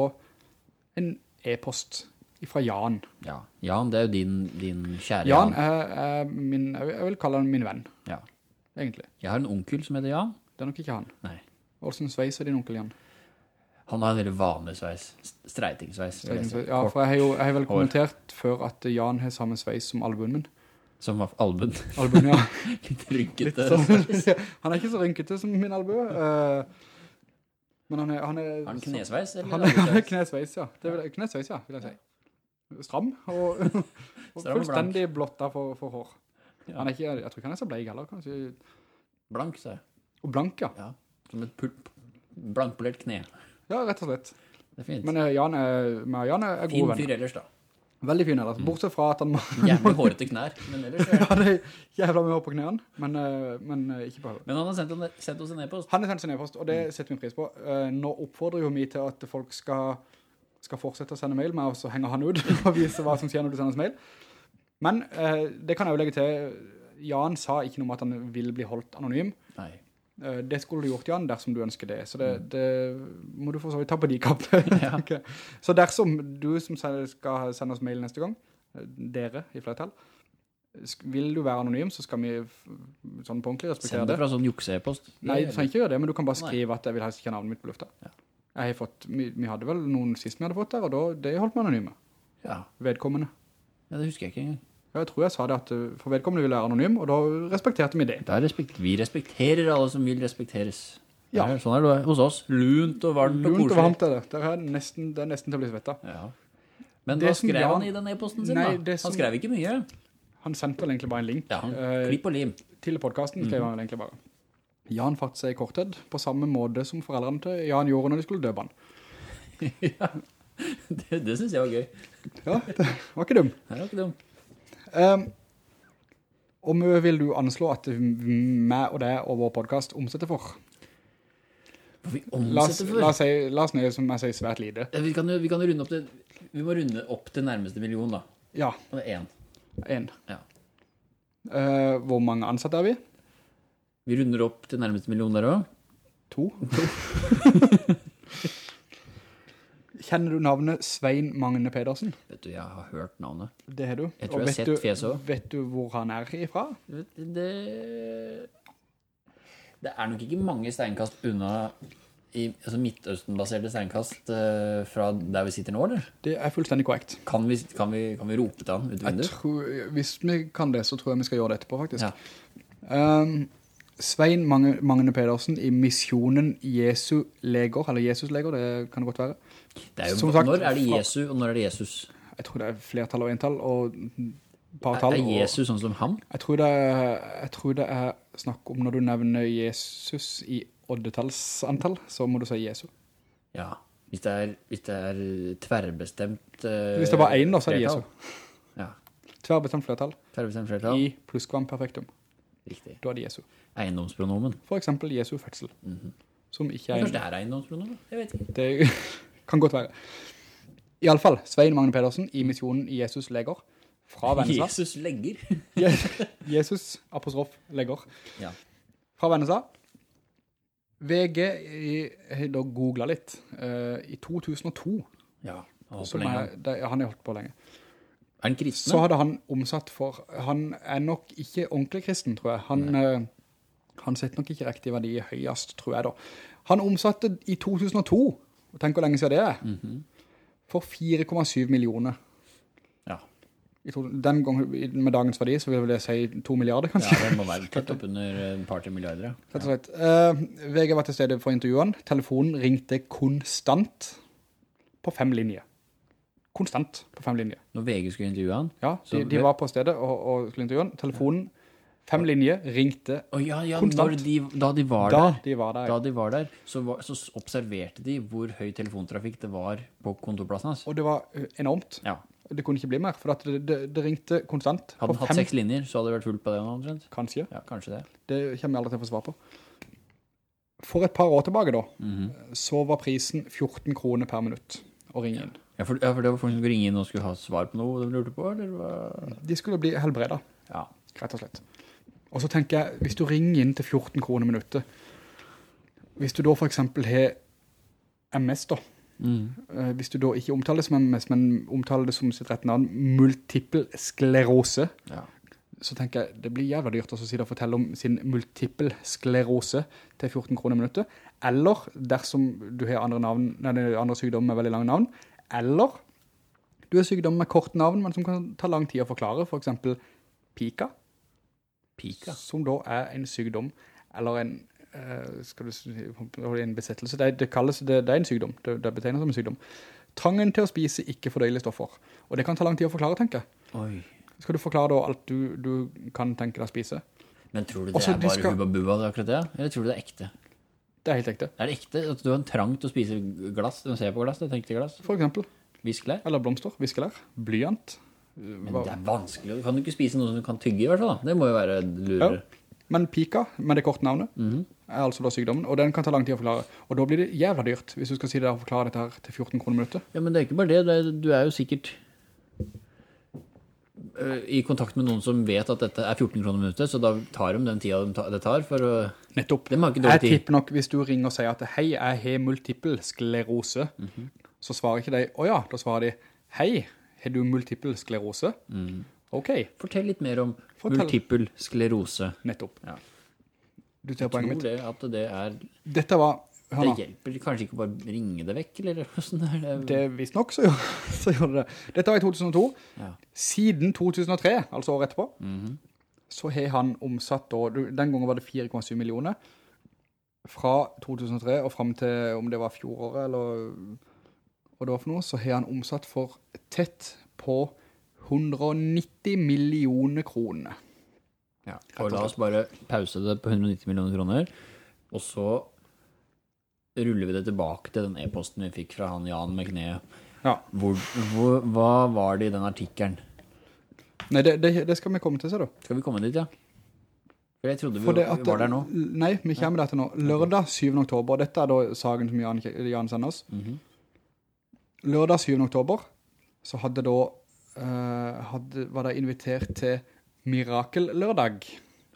en e-post fra Jan. Ja. Jan, det er jo din, din kjære Jan Jan. er, er min, jeg vil- kalle han min venn, Ja. egentlig. Jeg har en onkel som heter Jan. Det er nok ikke han. Nei. Hvordan sveis er din onkel Jan? Han har en veldig vanlig sveis. Streitingsveis. Ja, for jeg har jo jeg har vel kommentert før at Jan har samme sveis som albuen min. Som var albuen. Albuen, ja. Litt rynkete. Sånn. han er ikke så rynkete som min albue. Uh, men han er... Han er, han knesveis? Han er, han er knesveis, ja. Det vil, knesveis, ja, vil jeg si. Stram og, og fullstendig blotta for, for hår. Ja. Han ikke, jeg tror ikke han er så bleig heller, kanskje. Blank, sa jeg. Og blank, ja. Ja. Som et blankpolert kne. Ja, rett og slett. Det er fint. Men eh, Jan er, Jan er, er fin fyr ellers, da. Veldig fin ellers. Bortsett fra at han må... Jævlig hårete knær. Men ellers er Han er jævla med hår på knærne, men, eh, men eh, ikke på hodet. Men han har sendt, en, sendt oss en e-post. Han har sendt sin e-post, og det setter vi pris på. Eh, Nå oppfordrer jo vi til at folk skal, skal fortsette å sende mail med, og så henger han ut og viser hva som skjer når du sender oss mail. Men det kan jeg jo legge til. Jan sa ikke noe om at han vil bli holdt anonym. Nei. Eh, Det skulle du gjort, Jan, dersom du ønsker det. Så det, det må du for så vidt ta på de kappene. Ja. Så dersom du som skal sende oss mail neste gang, eh, dere i flertall, vil du være anonym, så skal vi sånn på ordentlig respektere Send det. det fra sånn jukse-e-post. Nei, du trenger ikke gjøre det, men du kan bare skrive at jeg vil helst ikke ha navnet mitt på lufta. Ja. Jeg har fått, vi, vi hadde vel noen sist vi hadde fått der, og da, det holdt vi anonyme. Ja. Vedkommende. ja, det husker jeg ikke engang. Jeg tror jeg sa det at uh, for vedkommende ville være anonym, og da respekterte vi det. Respekt, vi respekterer alle som vil respekteres. Ja. Er- Sånn er det hos oss. Lunt og varmt og Lunt og varmt er det. Det er nesten, det er nesten til å bli svettet. Ja. Men Det hva skrev han i den e-posten sin Nei, da? som- Han skrev ikke mye. Han sendte vel egentlig bare en link Ja, han, eh, klipp og lim. til podcasten, Mhm. skrev han egentlig bare. Jan fatt seg i korthet, på samme måte som foreldrene til Jan gjorde når de skulle døpe han. Det, det synes jeg var gøy. Ja, det var ikke dum. Det var ikke dumt. Um, og mye vil du anslå at meg og deg og vår podcast omsetter for? Hva vi omsetter la for. oss, si, la oss nøye som jeg sier svært lite. Vi kan vi kan runde opp det, vi må runde opp til nærmeste million da. Ja, Og det er en. en. Ja. Uh, hvor mange ansatte er vi? Vi runder opp til nærmeste million der også. To. Kjenner du navnet Svein Magne Pedersen? Vet du, jeg har hørt navnet. Det har du. Jeg tror Og jeg har sett fjeset også. Vet du hvor han er ifra? Det, det er nok ikke mange steinkast unna i altså Midtøsten-baserte steinkast uh, fra der vi sitter nå, eller? Det er fullstendig korrekt. Kan vi, kan vi, kan vi rope til han ut i vinduet? tror, hvis vi kan det, så tror jeg vi skal gjøre det etterpå, faktisk. Ja. Um, Svein Magne, Magne Pedersen i Misjonen Jesu Leger, eller Jesus Leger, det kan det godt være. Det er jo, sagt, når er det Jesu, og når er det Jesus? Jeg tror det er flertall og entall, og par Er, tall. er og- Jesus sånn som han? Jeg tror, det er, jeg tror det er snakk om når du nevner Jesus i oddetallsantall, så må du si Jesu. Ja. Hvis det er, hvis det er tverrbestemt Uh, Hvis det var en, da, så er det Jesu. Ja. Tverrbestemt flertall Tverrbestemt flertall. i plusskvamperfektum. Riktig. Da er det Jesu. Eiendomspronomen. For eksempel Jesu fødsel, som ikke Men er Kanskje det er eiendomspronomen? Jeg vet ikke. Det kan godt være. I alle fall, Svein Magne Pedersen i misjonen Jesus Leger fra Vennesla. Jesus legger. Jesus apostrof Leger Ja. fra Vennesla. VG jeg har da googlet litt. uh, I 2002, Ja. Han har holdt på lenge, Er han kristne? så hadde han omsatt for, han er nok ikke ordentlig kristen, tror jeg. Han, uh, han setter nok ikke riktig verdi høyest, tror jeg da. Han omsatte i 2002, og tenk hvor lenge siden det er, Mhm. for 4,7 millioner. Ja. Den gangen med dagens verdi, så vil jeg si 2 milliarder, kanskje. ja, det må være tett opp under en par til milliarder, ja. Tett og slett. Uh, VG var til stede for intervjuene. Telefonen ringte konstant på fem linjer. Konstant på fem linjer. Når VG skulle intervjue han. Ja, de, de var på stedet og, og skulle intervjue han. Telefonen, fem linjer, ringte oh, ja, ja, Konstant. de, da de var da der. de var der. Da de var der, så, var, så observerte de hvor høy telefontrafikk det var på kontorplassen hans. Og det var enormt. Ja. Det kunne ikke bli mer, for det, det, det ringte konstant. Hadde på han hatt seks linjer, så hadde det vært fullt på det omtrent. Kanskje. Ja, kanskje det. Det kommer jeg aldri til å få svar på. For et par år tilbake da, Mhm. så var prisen 14 kroner per minutt å ringe inn. Ja for, ja, for det var folk som skulle ringe inn og skulle ha svar på noe de lurte på, eller hva? De skulle bli helbreda, Ja. rett og slett. Og så tenker jeg, hvis du ringer inn til 14 kroner minuttet, hvis du da for eksempel har MS da, Mm. eh, hvis du da ikke omtaler det som MS, men omtaler det som sitt rette navn, multiple sklerose, ja. så tenker jeg, det blir jævla dyrt å sitte og fortelle om sin multiple sklerose til 14 kroner minuttet, eller dersom du har andre, navn, nei, andre sykdommer med veldig lange navn, eller du har sykdommer med kort navn, men som kan ta lang tid å forklare, for eksempel pika, Pika. som da er en sykdom, eller en, eh, du en besettelse, det, det kalles, det, det er en sykdom, det, det er som en sykdom. Trangen til å spise ikke fordøyelige stoffer, og det kan ta lang tid å forklare, tenker jeg. Oi. Skal du forklare da alt du, du kan tenke deg å spise? Men tror du det Også, er bare skal- hubba bubba, det akkurat det? Eller tror du det er ekte? Det er helt ekte. Er det ekte at du har en trang til å spise glass? Du ser på glass, det tenkte glass. For eksempel, Viskelær? eller blomster, viskelær, blyant. Men det er vanskelig. Du kan jo ikke spise noe som du kan tygge i hvert fall da. Det må jo være lurere. Ja. Men pika, med det korte navnet, Mhm. er altså da sykdommen, og den kan ta lang tid å forklare. Og da blir det jævla dyrt, hvis du skal si det og forklare dette her til 14 kroner minuttet. Ja, men det er ikke bare det. det er, du er jo sikkert øh, i kontakt med noen som vet at dette er 14 kroner minuttet, så da tar de den tida de ta- det tar for å... Nettopp. Jeg tipper nok hvis du ringer og sier at hei, jeg har multiple sklerose, Mhm. så svarer ikke de, åja, ja, da svarer de, hei, har du multiple sklerose? Ok, Fortell litt mer om Fortell. multiple sklerose. nettopp. Ja. Du ser Jeg tror det at det er... Dette var Hør Det hjelper kanskje ikke bare ringe det vekk, eller hvordan er det? Det visst nok, så, så gjorde det det. Dette var i 2002. Ja. Siden 2003, altså året etterpå, Mhm. så har han omsatt, da, den gangen var det 4,7 millioner, fra 2003 og frem til om det var fjoråret, eller hva det var for noe, så har han omsatt for tett på 190 millioner kroner. Ja. Og la oss bare pause det på 190 millioner kroner, og så ruller vi det tilbake til den e-posten vi fikk fra han Jan med kneet. Ja. Hvor, hvor, hva var det i den artikkelen? Nei, det, det, det skal vi komme til, så da. Skal vi komme dit, ja? For jeg trodde vi at- var der nå. Nei, vi kommer der til nå. Lørdag 7. oktober, dette er da saken som Jan, Jan sender oss. Mhm. Lørdag 7. oktober, så hadde da, eh, hadde, var det invitert til Mirakellørdag,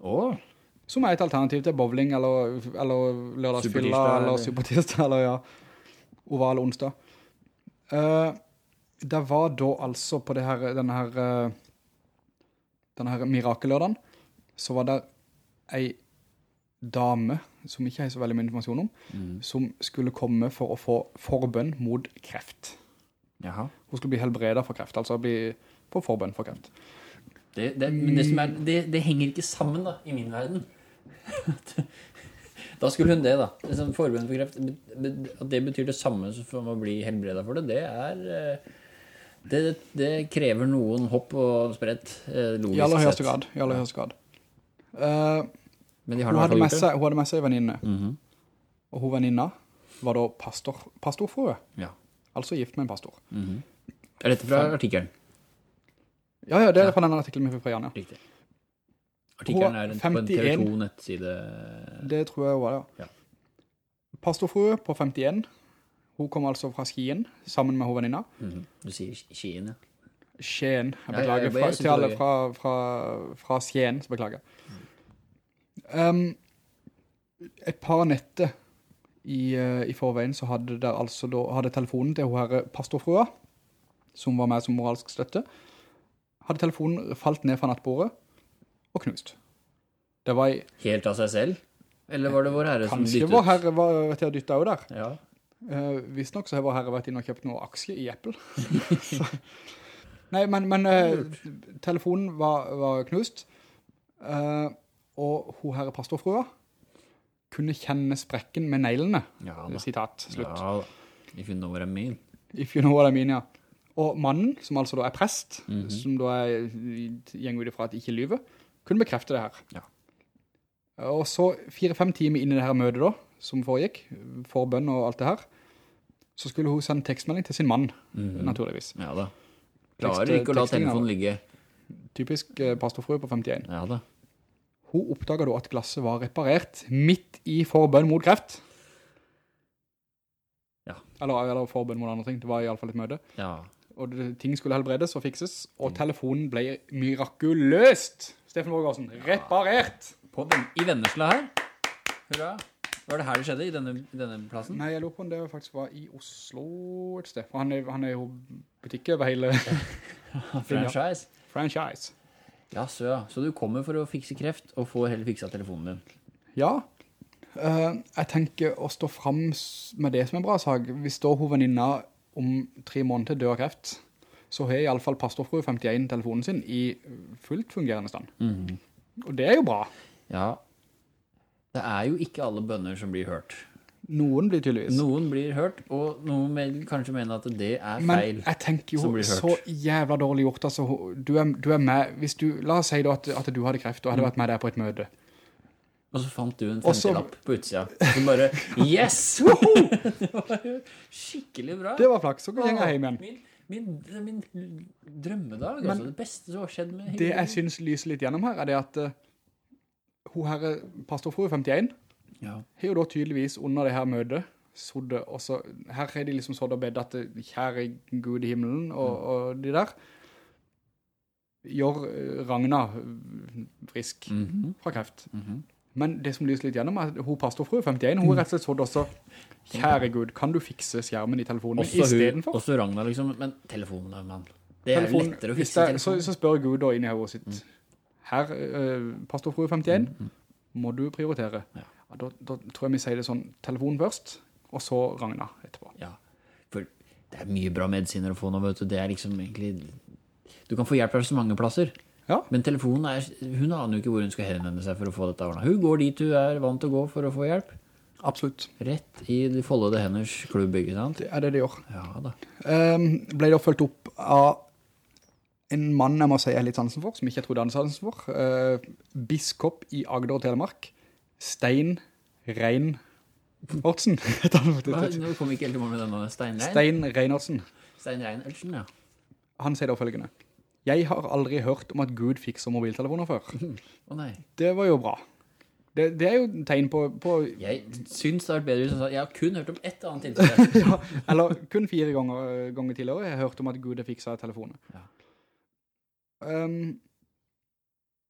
Åh, som er et alternativ til bowling, eller, eller lørdagsfylla, eller supertirsdag, eller ja, oval onsdag. Uh, det var da altså på det her, denne her, eh, denne her Mirakellørdagen, så var det ei dame, som ikke har så veldig mye informasjon om, Mm. som skulle komme for å få forbønn mot kreft. jaha. Hun skulle bli helbredet for kreft, altså bli på forbønn for kreft. Det, det, men det, er, det, henger ikke sammen, da, i min verden. da skulle hun det, da. Sånn forbønn for kreft. At det betyr det samme som å bli helbredet for det, det er eh, det, det krever noen hopp og sprett, logisk sett. I aller høyeste grad, i aller høyeste grad. Eh, Men de har hun, hadde med seg, hun hadde med seg en venninne, Mhm. og hun venninna var da pastor, pastorfrue, Ja. altså gift med en pastor. Mhm. Er dette fra artikkelen? Ja, ja, det er fra denne artikkelen vi fikk fra ja. Riktig. Artikkelen er en- på en TV 2-nettside. Det tror jeg hun var ja. Ja. Pastorfrue på 51, hun kom altså fra Skien, sammen med hun venninna. Mhm. Du sier Skien, ja. Skien, jeg Ja, ja, beklager, jeg- jeg fra, til alle fra, fra, fra Skien, så beklager. Um, et par netter i, eh, i forveien så hadde der altså da, hadde telefonen til hun her pastorfrua, som var med som moralsk støtte, hadde telefonen falt ned fra nattbordet og knust. Det var i, Helt av seg selv? Eller var det vår herre som kanskje vår herre var til å dytte også der. Ja. Uh, visst nok så har vår herre vært inne og kjøpt noe aksje i Apple. Nei, men, men uh, telefonen var, var knust, eh, og hun herre pastorfrua kunne kjenne sprekken med neglene. Ja, da. Sitat, slutt. Ja. If you know what I mean. If you know what I mean, ja. Og mannen, som altså da er prest, Mhm. som da er gjengudig ut ifra at ikke lyver, kunne bekrefte det her. Ja. Og så fire-fem timer inn i det her møtet da, som foregikk, for bønn og alt det her, så skulle hun sende tekstmelding til sin mann, Mhm. naturligvis. Ja da. Klarer ikke å la telefonen ligge. Typisk pastorfru på 51. Ja da. Hun oppdaget da at glasset var reparert midt i forbønn mot kreft. Ja. Eller, eller forbønn mot andre ting. Det var i alle fall et møte. Ja. Og det, ting skulle helbredes og fikses, og telefonen ble mirakuløst, Steffen Borgårdsen, reparert. På, Den, I Vennesla her. Hurra. Var det her det skjedde? I denne, denne plassen? Nei, jeg lurer på om det faktisk var i Oslo et sted, for han er, han er jo butikker over hele Franchise? franchise. Ja, så ja. Så du kommer for å fikse kreft, og får heller fiksa telefonen din. Ja, Uh, jeg tenker å stå frem med det som en bra sak. Hvis da hovedvenninna om tre måneder dør kreft, så har i alle fall pastorfru 51 telefonen sin i fullt fungerende stand. Og det er jo bra. Ja. Det er jo ikke alle bønner som blir hørt. Noen blir tydeligvis. Noen blir hørt, og noen vil kanskje mene at det er feil Men jeg tenker jo så jævla dårlig gjort, altså. Du er, du er med, hvis du, la oss si da at, at du hadde kreft og hadde vært med der på et møte. Og så fant du en 50-lapp på utsida. Så bare Yes! det var jo skikkelig bra. Det var flaks, så går jeg hjem igjen. Min, min, min drømmedag, altså. Det beste som har skjedd med Det jeg synes lyser litt gjennom her, er det at uh, hun her, pastorfru 51, Ja. har jo da tydeligvis under det her møtet sodde også, her har de liksom sådd og bedt at eh, kjære Gud i himmelen og, og de der gjør eh, Ragna frisk frisk -hmm. fra kreft. Mhm. Men det som lyser litt gjennom er at hun pastorfru 51, hun har rett og slett sådd også kjære Gud, kan du fikse skjermen i telefonen Også, i stedet for? også Ragna, liksom. Men telefonen, er mann. Det er Telefonen- lettere å fikse det- så, telefonen. så spør Gud da inn i hodet sitt, Mm. her, uh, pastorfru 51, må du prioritere. Ja. Ja, da, da tror jeg vi sier det sånn, telefonen først, og så ragna etterpå. Ja, for det er mye bra medisiner å få nå, vet du. Det er liksom egentlig... Du kan få hjelp fra så mange plasser. Ja, Men telefonen er... Hun aner jo ikke hvor hun skal henvende seg for å få dette ordnet. Hun går dit hun er vant til å gå for å få hjelp. absolutt. Rett i de foldede henders klubb, ikke sant? Det er det de gjør. Ja da. Um, ble da fulgt opp av en mann jeg må si jeg er litt sansen for, som ikke jeg trodde han sansen for. Uh, biskop i Agder og Telemark. Stein Rein Ortsen. Nå kom ikke helt i mål med denne Stein Rein. Stein Rein Ortsen. Stein Rein Olsen, ja. Han sier da følgende. Jeg har aldri hørt om at Gud fikser mobiltelefoner før. Å nei. Det var jo bra. Det, det er jo tegn på, på Jeg syns det har vært bedre hvis han sa Jeg har kun hørt om ett annet tilfelle. ja, eller kun fire ganger, ganger tidligere jeg har hørt om at Gud har fikset telefoner. Ja. Um,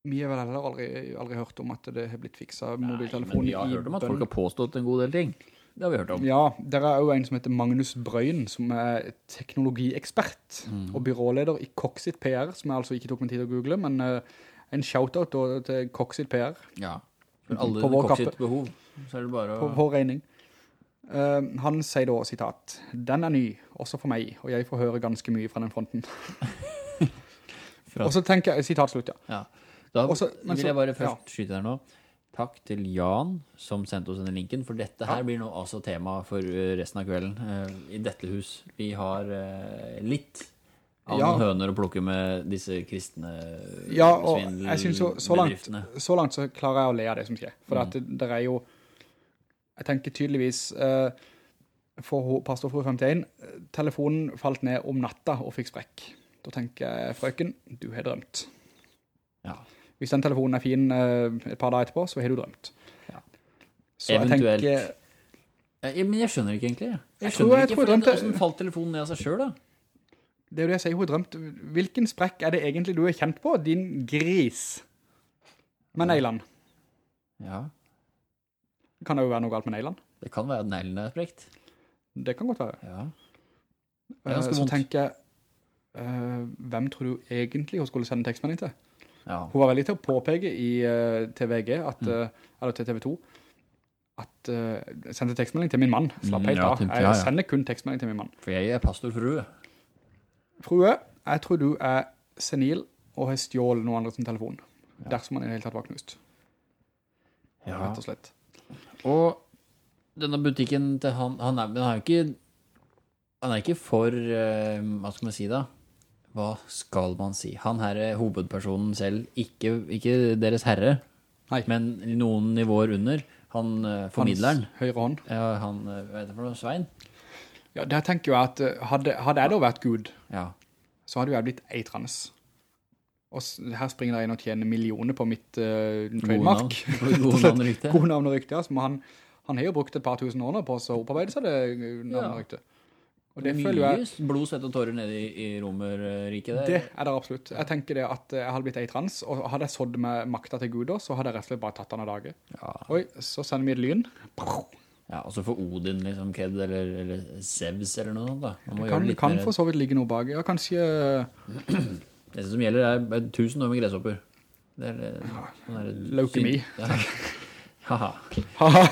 vi har vel heller aldri, aldri hørt om at det har blitt fikset Nei, mobiltelefon men vi har hørt om at folk har påstått en god del ting. Det har vi hørt om. Ja, der er jo en som heter Magnus Brøyen, som er teknologiekspert Mm. og byråleder i Coxit PR, som jeg altså ikke tok meg tid til å google, men eh, en shoutout til Coxit PR Ja. For alle På vår kokk kappe. sitt behov, så er det bare på vår regning. Uh, han sier da, sitat, Den er ny, også for meg, og jeg får høre ganske mye fra den fronten. Og så tenker jeg, sitat slutt, ja. Ja. Da Også- vil så- jeg bare først skyte der nå. Takk til Jan som sendte oss denne linken, for dette her blir nå altså tema for eh, resten av kvelden uh, i dette hus. Vi har uh, litt av Ja. høner å plukke med disse kristne Ja, synes jo, så langt, så langt så klarer jeg å le av det som skjer. For Mm. at det, det er jo, jeg tenker tydeligvis, uh, for pastorfru 51, eh, telefonen falt ned om natta og fikk sprekk. Da tenker jeg, frøken, du har drømt. Ja. Hvis den telefonen er fin eh, et par dager etterpå, så har du drømt. Ja. Så jeg Eventuelt. tenker, Ja, Men jeg skjønner ikke egentlig. Jeg, Jeg skjønner tror- jeg ikke, for jeg drømte- hvordan falt telefonen ned av seg selv da? det er jo det jeg sier, hun har drømt. Hvilken sprekk er det egentlig du har kjent på, din gris? Med neilene. Ja, Kan det jo være noe galt med neilene? det kan være at neglene er sprekt. Det kan godt være. Ja. Det er ganske vondt. så tenker jeg, eh, hvem tror du egentlig hun skulle sende tekstmelding til? Ja. Hun var veldig til å påpege i, uh, TVG, at, Mm. eh, eller til TV 2, at uh, sendte tekstmelding til min mann. Slapp Mm, helt ja, av. Jeg sender kun tekstmelding til min mann. For jeg er pastor Frue, Frue, jeg tror du er senil og har stjålet noen andre sin telefon. Dersom han i det hele tatt var knust. Ja. Rett og slett. Og denne butikken til han, han er, men han er jo ikke, han er ikke for, uh, hva skal man si da? Hva skal man si? Han her er hovedpersonen selv, ikke, ikke deres herre, Nei. men noen nivåer under. Han uh, formidleren. Hans høyre hånd. Ja, han, uh, vet du for noe, Svein? Ja, der tenker jeg at eh, hadde, hadde jeg da vært Gud, Ja. så hadde jeg blitt eitrende. Og her springer jeg inn og tjener millioner på mitt uh, trademark. God navn. Og rykte. God navn og rykte, ja. han, han har jo brukt et par tusen år nå på å opparbeide seg det eh, navn Ja. og rykte. Og det Mye føler jeg, blod, svett og tårer nede i, i romerriket der. det er det absolutt. Jeg tenker det at jeg hadde blitt ei trans, og hadde jeg sådd med makta til Gud så hadde jeg rett og slett bare tatt han av dage. Ja. Oi, så sender vi et lyn. ja, og så får Odin liksom Ked eller, eller Zeus eller noe sånt da. Man kan, kan for så vidt ligge noe bak. Ja, kanskje... Det som gjelder er tusen år med gresshopper. Det er, eh, sånn Leukemi. Ja. Haha. Haha.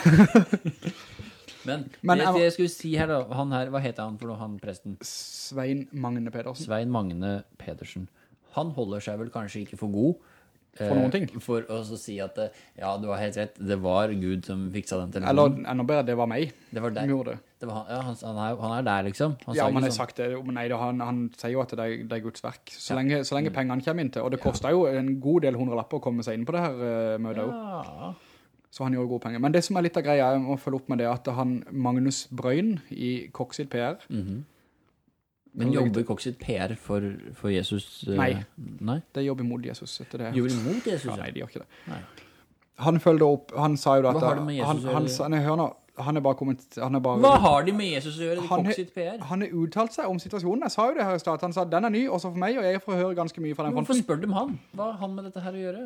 Men, Men det, det jeg skulle si her da, han her, hva heter han for noe, han presten? Svein Magne Pedersen. Svein Magne Pedersen. Han holder seg vel kanskje ikke for god. For noen ting. For å si at, eh, ja, du har helt rett, det var Gud som fiksa den Eller enda bedre, det var meg det var som deg. gjorde det. Det var han, ja, han, han, er, han er der liksom. Han Ja, men jeg har sånn- sagt det, men nei, han, han sier jo at det er, det er Guds verk. Så Ja. lenge, så lenge pengene kommer inn til, og det koster jo en god del hundre lapper å komme seg inn på det her uh, møtet Ja, Ja. Så han gjør gode penger. Men det som er litt av greia, jeg må følge opp med det, at han Magnus Brøyn i Coxid PR, Mhm. Men jobber Coxit PR for, for Jesus? eh, Nei. Nei? det jobber imot Jesus. Etter det. Jobber imot Jesus? Ja, nei, de gjør ikke det. Nei. Han følger opp, han sa jo da at Hva har det med Jesus han, han, nei, hør nå, han er bare kommet, han er bare... Hva har de med Jesus å gjøre, Han- Han har uttalt seg om situasjonen. Jeg sa jo det her i starten. Han sa den er ny også for meg, og jeg får høre ganske mye fra den Hvorfor fronten. spør de han? Hva har han med dette her å gjøre?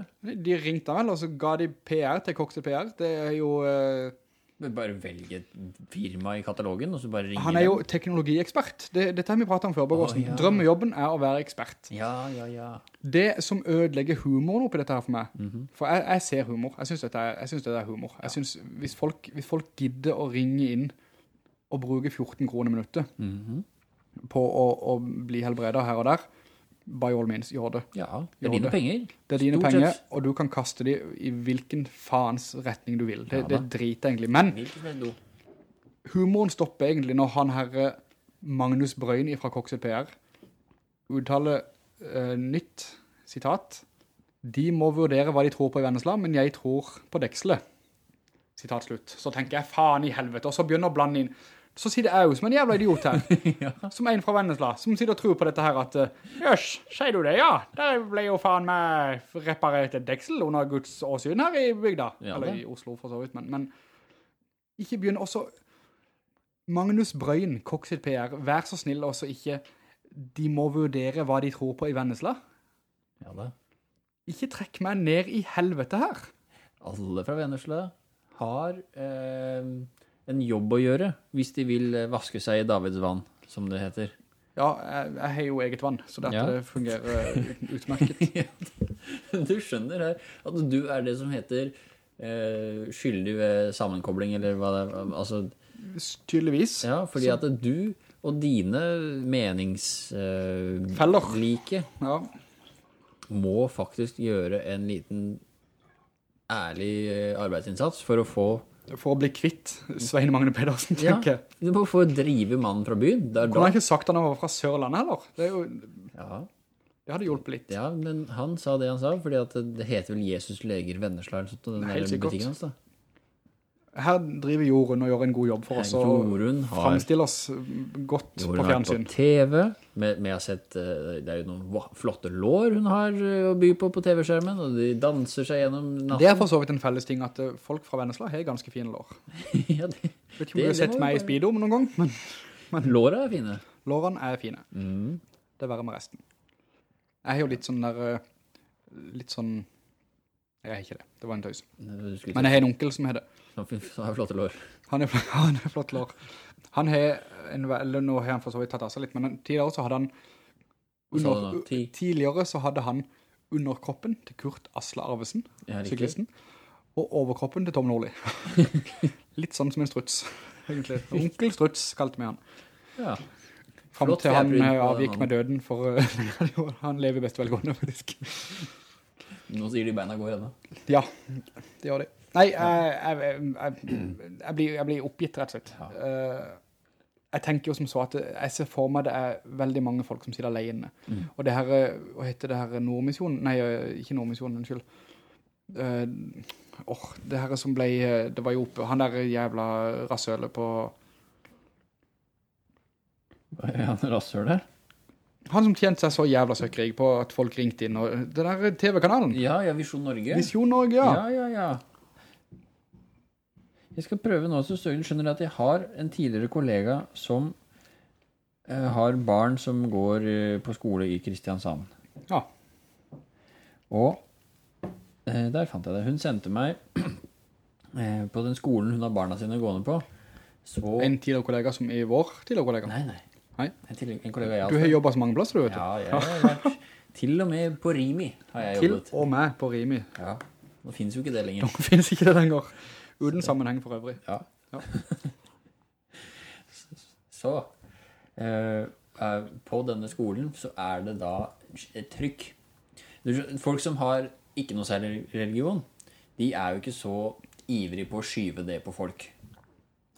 De ringte han vel, og så ga de PR til Coxid PR. Det er jo... Men Bare velge et firma i katalogen, og så bare ringe Han er jo teknologiekspert. Det, dette har vi pratet om før, Borgårdsen. Oh, ja. Drømmejobben er å være ekspert. Ja, ja, ja. Det som ødelegger humoren oppi dette her for meg, Mhm. for jeg, jeg ser humor. Jeg synes dette jeg synes dette er humor. Jeg synes hvis folk, hvis folk gidder å ringe inn og bruke 14 kroner minuttet Mhm. på å, å bli helbredet her og der, by all means, gjør det. Ja, det er dine det. penger. Det er dine Stort penger, og du kan kaste dem i hvilken faens retning du vil. Det, Ja det da. driter egentlig. Men humoren stopper egentlig når han herre Magnus Brøyn fra Kokset PR uttaler uh, nytt sitat. De må vurdere hva de tror på i Vennesla, men jeg tror på dekselet. Sitat slutt. Så tenker jeg, faen i helvete, og så begynner å blande inn. Så sier det jeg jo som en jævla idiot her. Som en fra Vennesla, som sitter og tror på dette her at eh, Jøss, sier du det? Ja, der ble jo faen meg reparert et deksel under Guds åsyn her i bygda. Ja, Eller i Oslo for så vidt, men, men ikke begynn også Magnus Brøyn, Kokk sitt PR, vær så snill også ikke de må vurdere hva de tror på i Vennesla. Ja da. Ikke trekk meg ned i helvete her. Alle fra Vennesla har eh, en jobb å gjøre hvis de vil eh, vaske seg i Davids vann, som det heter. Ja, jeg, jeg har jo eget vann, så dette Ja. fungerer utmerket. Du skjønner her at du er det som heter eh, skyldig ved sammenkobling, eller hva det er. Altså, Tydeligvis. ja, fordi at du og dine meningslike eh, like Ja. må faktisk gjøre en liten ærlig eh, arbeidsinnsats for å få For å bli kvitt Svein Magne Pedersen, tenker jeg. du må få drive mannen fra byen. Der, er Kunne han ikke sagt han var fra Sørlandet heller? Det, er jo, ja, det hadde hjulpet litt. ja, men han sa det han sa, fordi at det heter vel Jesus leger Vennesla eller sånt, den Helt der butikken hans da. Her driver Jorunn og gjør en god jobb for oss, og Jorunn har fremstiller oss godt Jorunn på har vært har på TV, med, med jeg har sett, eh, det er jo noen flotte lår hun har eh, å by på på TV-skjermen, og de danser seg gjennom natten. Det er for så vidt en felles ting at eh, folk fra Vennesla har ganske fine lår. ja, det, Vet ikke om Det- du har sett meg i speedo noen gang, men låra er fine. lårene er fine. Mm. Det er verre med resten. Jeg har jo litt sånn der, litt sånn, jeg har ikke det, det var en tøys. Men jeg har en onkel som har det. Som har flotte lår. Han er, han er flott lår. Han har, en, eller nå har han for så vidt tatt av seg litt, men tidligere så hadde han, under, tidligere så hadde han underkroppen til Kurt Asle Arvesen, Ja, syklisten, og overkroppen til Tom Norli. litt sånn som en struts, egentlig. Onkel Struts kalte vi han. Ja. Frem til han eh, avgikk med døden, for eh, han lever best velgående, faktisk. Nå sier de beina går ennå. Ja, det gjør det. Nei, jeg, jeg, jeg, jeg, blir, blir oppgitt, rett og slett. Ja. jeg tenker jo som så at jeg ser for meg det er veldig mange folk som sitter alene. Mm. Og det her, eh, hva heter det her, Nordmisjonen? Nei, eh, ikke Nordmisjonen, unnskyld. Åh, åh, det her som ble, eh, det var jo oppe, han der jævla rasølet på, Er han rasshøl han som tjente seg så jævla søkkrig på at folk ringte inn, og det der TV-kanalen. Ja, ja, Visjon Norge. Visjon Norge, ja. Ja, ja, ja. Jeg skal prøve nå, så Støgen skjønner at jeg har en tidligere kollega som eh, har barn som går eh, på skole i Kristiansand. Ja. Og eh, der fant jeg det. Hun sendte meg eh, på den skolen hun har barna sine gående på. Så... En tidligere kollega som er vår tidligere kollega. Nei, nei. Nei. En, til, en kollega jeg Du har jobbet så mange plasser, du vet. Ja, jeg har vært Til og med på Rimi har jeg Til jobbet. og med på Rimi. Ja, nå finnes jo ikke det lenger. Nå finnes ikke det lenger. Uten sammenheng for øvrig. Ja. Ja. så eh, eh, på denne skolen så er det da et trykk. Folk som har ikke noe særlig religion, de er jo ikke så ivrig på å skyve det på folk.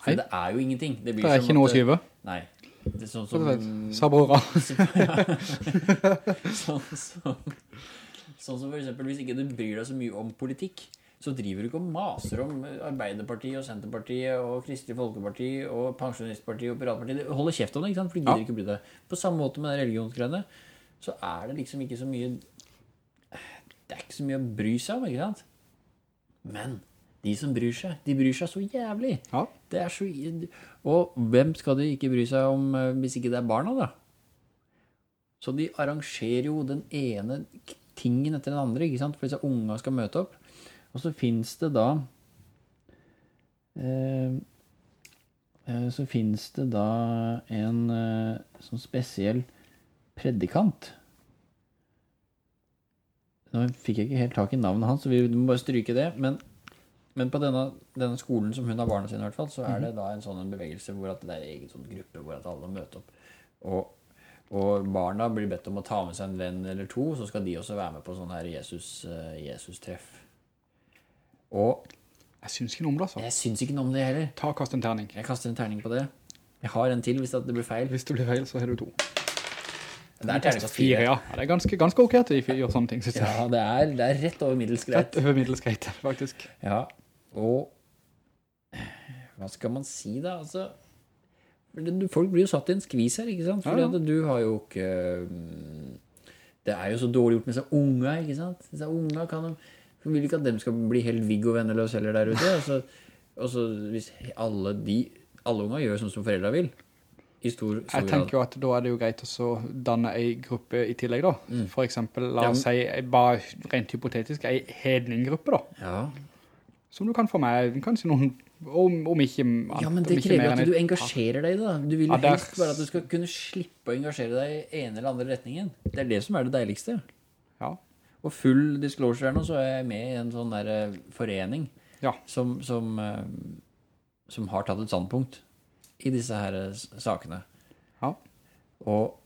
For det er jo ingenting. Det, blir Det er ikke noe å skyve. Nei. Det er sånn som... sa brora. sånn, som- sånn som for eksempel hvis ikke du bryr deg så mye om politikk, så driver du ikke og maser om Arbeiderpartiet og Senterpartiet og Kristelig Folkeparti og Pensjonistpartiet og Piratpartiet. Du holder kjeft om det, ikke sant? For de gidder ikke bry deg. På samme måte med religionsgreiene, så er det liksom ikke så mye Det er ikke så mye å bry seg om, ikke sant? Men de som bryr seg, de bryr seg så jævlig. Ja. Det er så Og hvem skal de ikke bry seg om eh, hvis ikke det er barna, da? Så de arrangerer jo den ene tingen etter den andre, ikke sant? For disse unga skal møte opp. Og så finnes det da eh, eh, Så fins det da en eh, sånn spesiell predikant. Nå fikk jeg ikke helt tak i navnet hans, så vi må bare stryke det. Men Men på denne, denne skolen som hun har barna sine i hvert fall, så er det da en sånn en bevegelse hvor at det er en egen sånn gruppe hvor at alle møter opp. Og, og barna blir bedt om å ta med seg en venn eller to, så skal de også være med på sånn her Jesus-treff. Jesus-treff. Og Jeg synes ikke noe om det, altså. jeg syns ikke noe om det heller. Ta og kast en terning. Jeg kaster en terning på det. Jeg har en til hvis det blir feil. Hvis det blir feil, så har du to. Det er terningkast Fire, ja. ja. Det er ganske, ganske ok at de gjør sånne ting, synes jeg. Ja, det er, det er rett over middels greit. Rett over middels greit, faktisk. Ja, og hva skal man si da? Altså, folk blir jo satt i en skvis her, ikke sant? Fordi Ja, ja. at du har jo ikke mm, Det er jo så dårlig gjort med seg unga, ikke sant? Disse unga kan de for vil ikke at dem skal bli helt Viggo venneløs heller der ute. Og så, og så hvis alle de Alle unger gjør sånn som foreldra vil. I stor, stor Jeg tenker jo at da er det jo greit å danne en gruppe i tillegg da. For eksempel, la oss si, bare rent hypotetisk, en hedninggruppe da. Ja. Som du kan få med, kanskje noen, om, om ikke ja, men det krever at du engasjerer deg, da. Du vil Ja, det er- helst bare at du skal kunne slippe å engasjere deg i ene eller andre retningen. Det er det som er det deiligste. Ja, Og full disclosure her nå, så er jeg med i en sånn der eh, forening ja. som, som, eh, som har tatt et standpunkt i disse her eh, sakene. Ja. Og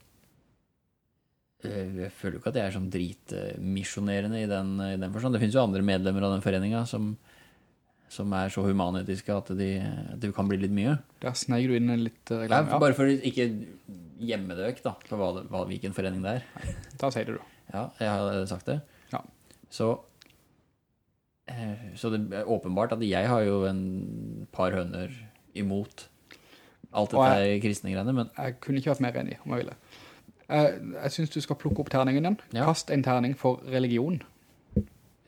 jeg føler jo ikke at jeg er sånn dritmisjonerende i den, i den forstand. Det finnes jo andre medlemmer av den foreninga som, som er så humanetiske at, de, det kan bli litt mye. Der sneier du inn en litt reklame. Ja, Bare for å ikke gjemme det vekk, da, for hva, hva, hvilken forening det er. da sier det du. Ja, jeg har sagt det. Ja. Så eh, Så det er åpenbart at jeg har jo en par høner imot alt dette jeg, kristne greiene, men Jeg kunne ikke vært mer enig, om jeg ville. Jeg, jeg synes du skal plukke opp terningen igjen. Ja. Kast en terning for religion.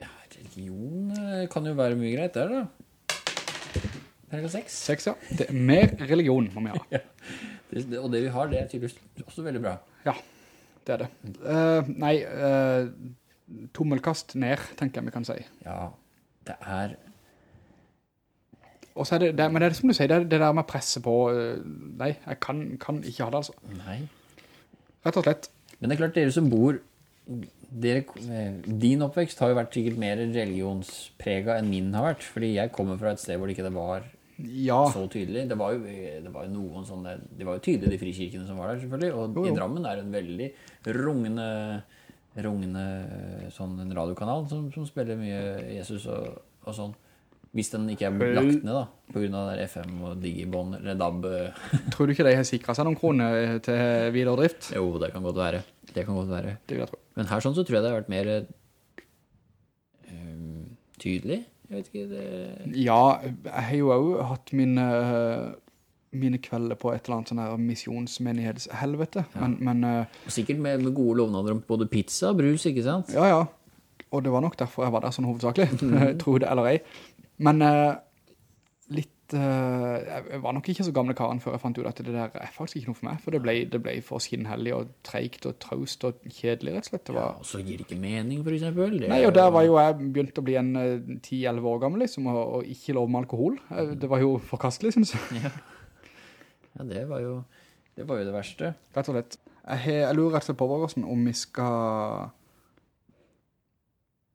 Ja, religion eh, kan jo være mye greit der, da. Terning seks. Seks, ja. Det er mer religion må vi ha. Det, det, og det vi har, det er tydeligvis også veldig bra. Ja, det er det. Uh, nei, eh, tommelkast ned, tenker jeg vi kan si. Ja, det er Og så er det, det, men det er som du sier, det, er det der med presse på, eh, nei, jeg kan, kan ikke ha det altså. Nei. Rett og slett. Men det er klart, dere som bor dere, eh, Din oppvekst har jo vært sikkert mer religionsprega enn min har vært. Fordi jeg kommer fra et sted hvor det ikke var Ja, så tydelig. Det var jo, det var jo noen sånne Det var jo tydelig de frikirkene som var der, selvfølgelig. Og Jo, jo. i Drammen er det en veldig rungende Rungende sånn en radiokanal som, som spiller mye Jesus og, og sånn. Hvis den ikke er lagt ned, da. På grunn av der FM og Digibon, eller DAB. tror du ikke de har sikret seg noen kroner til videre drift? Jo, det kan godt være. Det kan godt være. Det vil jeg tro. Men her sånn så tror jeg det har vært mer um, tydelig. Jeg vet ikke, det... Ja, jeg har jo også hatt mine, mine kvelder på et eller annet sånn her misjonsmenighetshelvete. Men, men uh, Sikkert med, med gode lovnader om både pizza og brus, ikke sant? ja, ja. Og det var nok derfor jeg var der sånn hovedsakelig. Tro det eller ei. Men uh, litt uh, Jeg var nok ikke så gamle karen før jeg fant ut at det der er faktisk ikke noe for meg. For det ble, det ble for skinnhellig og treigt og traust og kjedelig, rett og slett. Det var... Og så gir det ikke mening, for eksempel. Det Nei, og der var jo jeg begynt å bli en eh, 10-11 år gammel, liksom, og, og ikke lov med alkohol. Eh, Det var jo forkastelig, synes jeg. Ja, det var jo det, var jo det verste. Rett og slett. Jeg, jeg lurer rett og slett på, Vågersen, om vi skal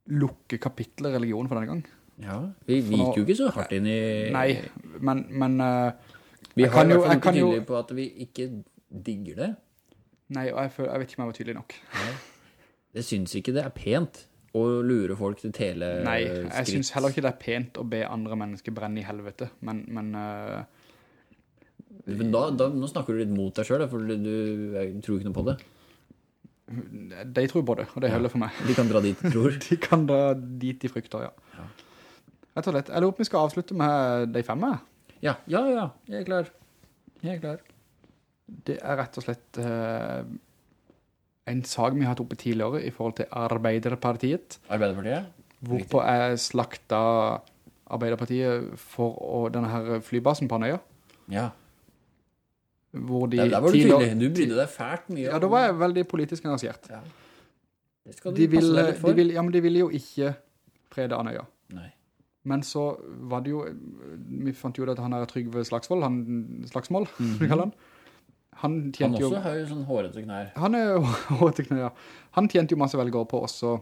lukke kapitlet religion for denne gang. Ja, vi, vi gikk jo ikke så hardt inn i... Nei, men, men uh, Vi har i jo- hvert fall jeg tydelig på at vi ikke digger det. Nei, og jeg, føler, jeg vet ikke om jeg var tydelig nok. Det syns ikke det er pent å lure folk til teleskritt. Nei, jeg synes heller ikke det er pent å be andre mennesker brenne i helvete, men, men uh, Men da, da, nå snakker du litt mot deg selv, for du, tror ikke noe på det. de tror på det, og det holder for meg. De kan dra dit, tror. De kan dra dit de frykter, ja. Rett og slett. Jeg lurer på om vi skal avslutte med de fem her. Ja, ja, ja, jeg er klar. Jeg er klar. Det er rett og slett uh, en sag vi har hatt oppe tidligere i forhold til Arbeiderpartiet, Arbeiderpartiet? hvorpå jeg slakta Arbeiderpartiet for å, denne her flybasen på Nøya. Ja, hvor de der, der var du tydelig. Du brydde deg fælt mye. Ja, da var jeg veldig politisk engasjert. Ja. Det skal du De passe ville, deg litt for. de ville, ja, men de ville jo ikke frede Anøya. Nei. Men så var det jo, vi fant jo at han er Trygve Slagsvold, han Slagsmål, vi kaller han. Han Han tjente jo... også har jo sånn hårete knær. Han er jo hårete knær, ja. Han tjente jo masse velgård på også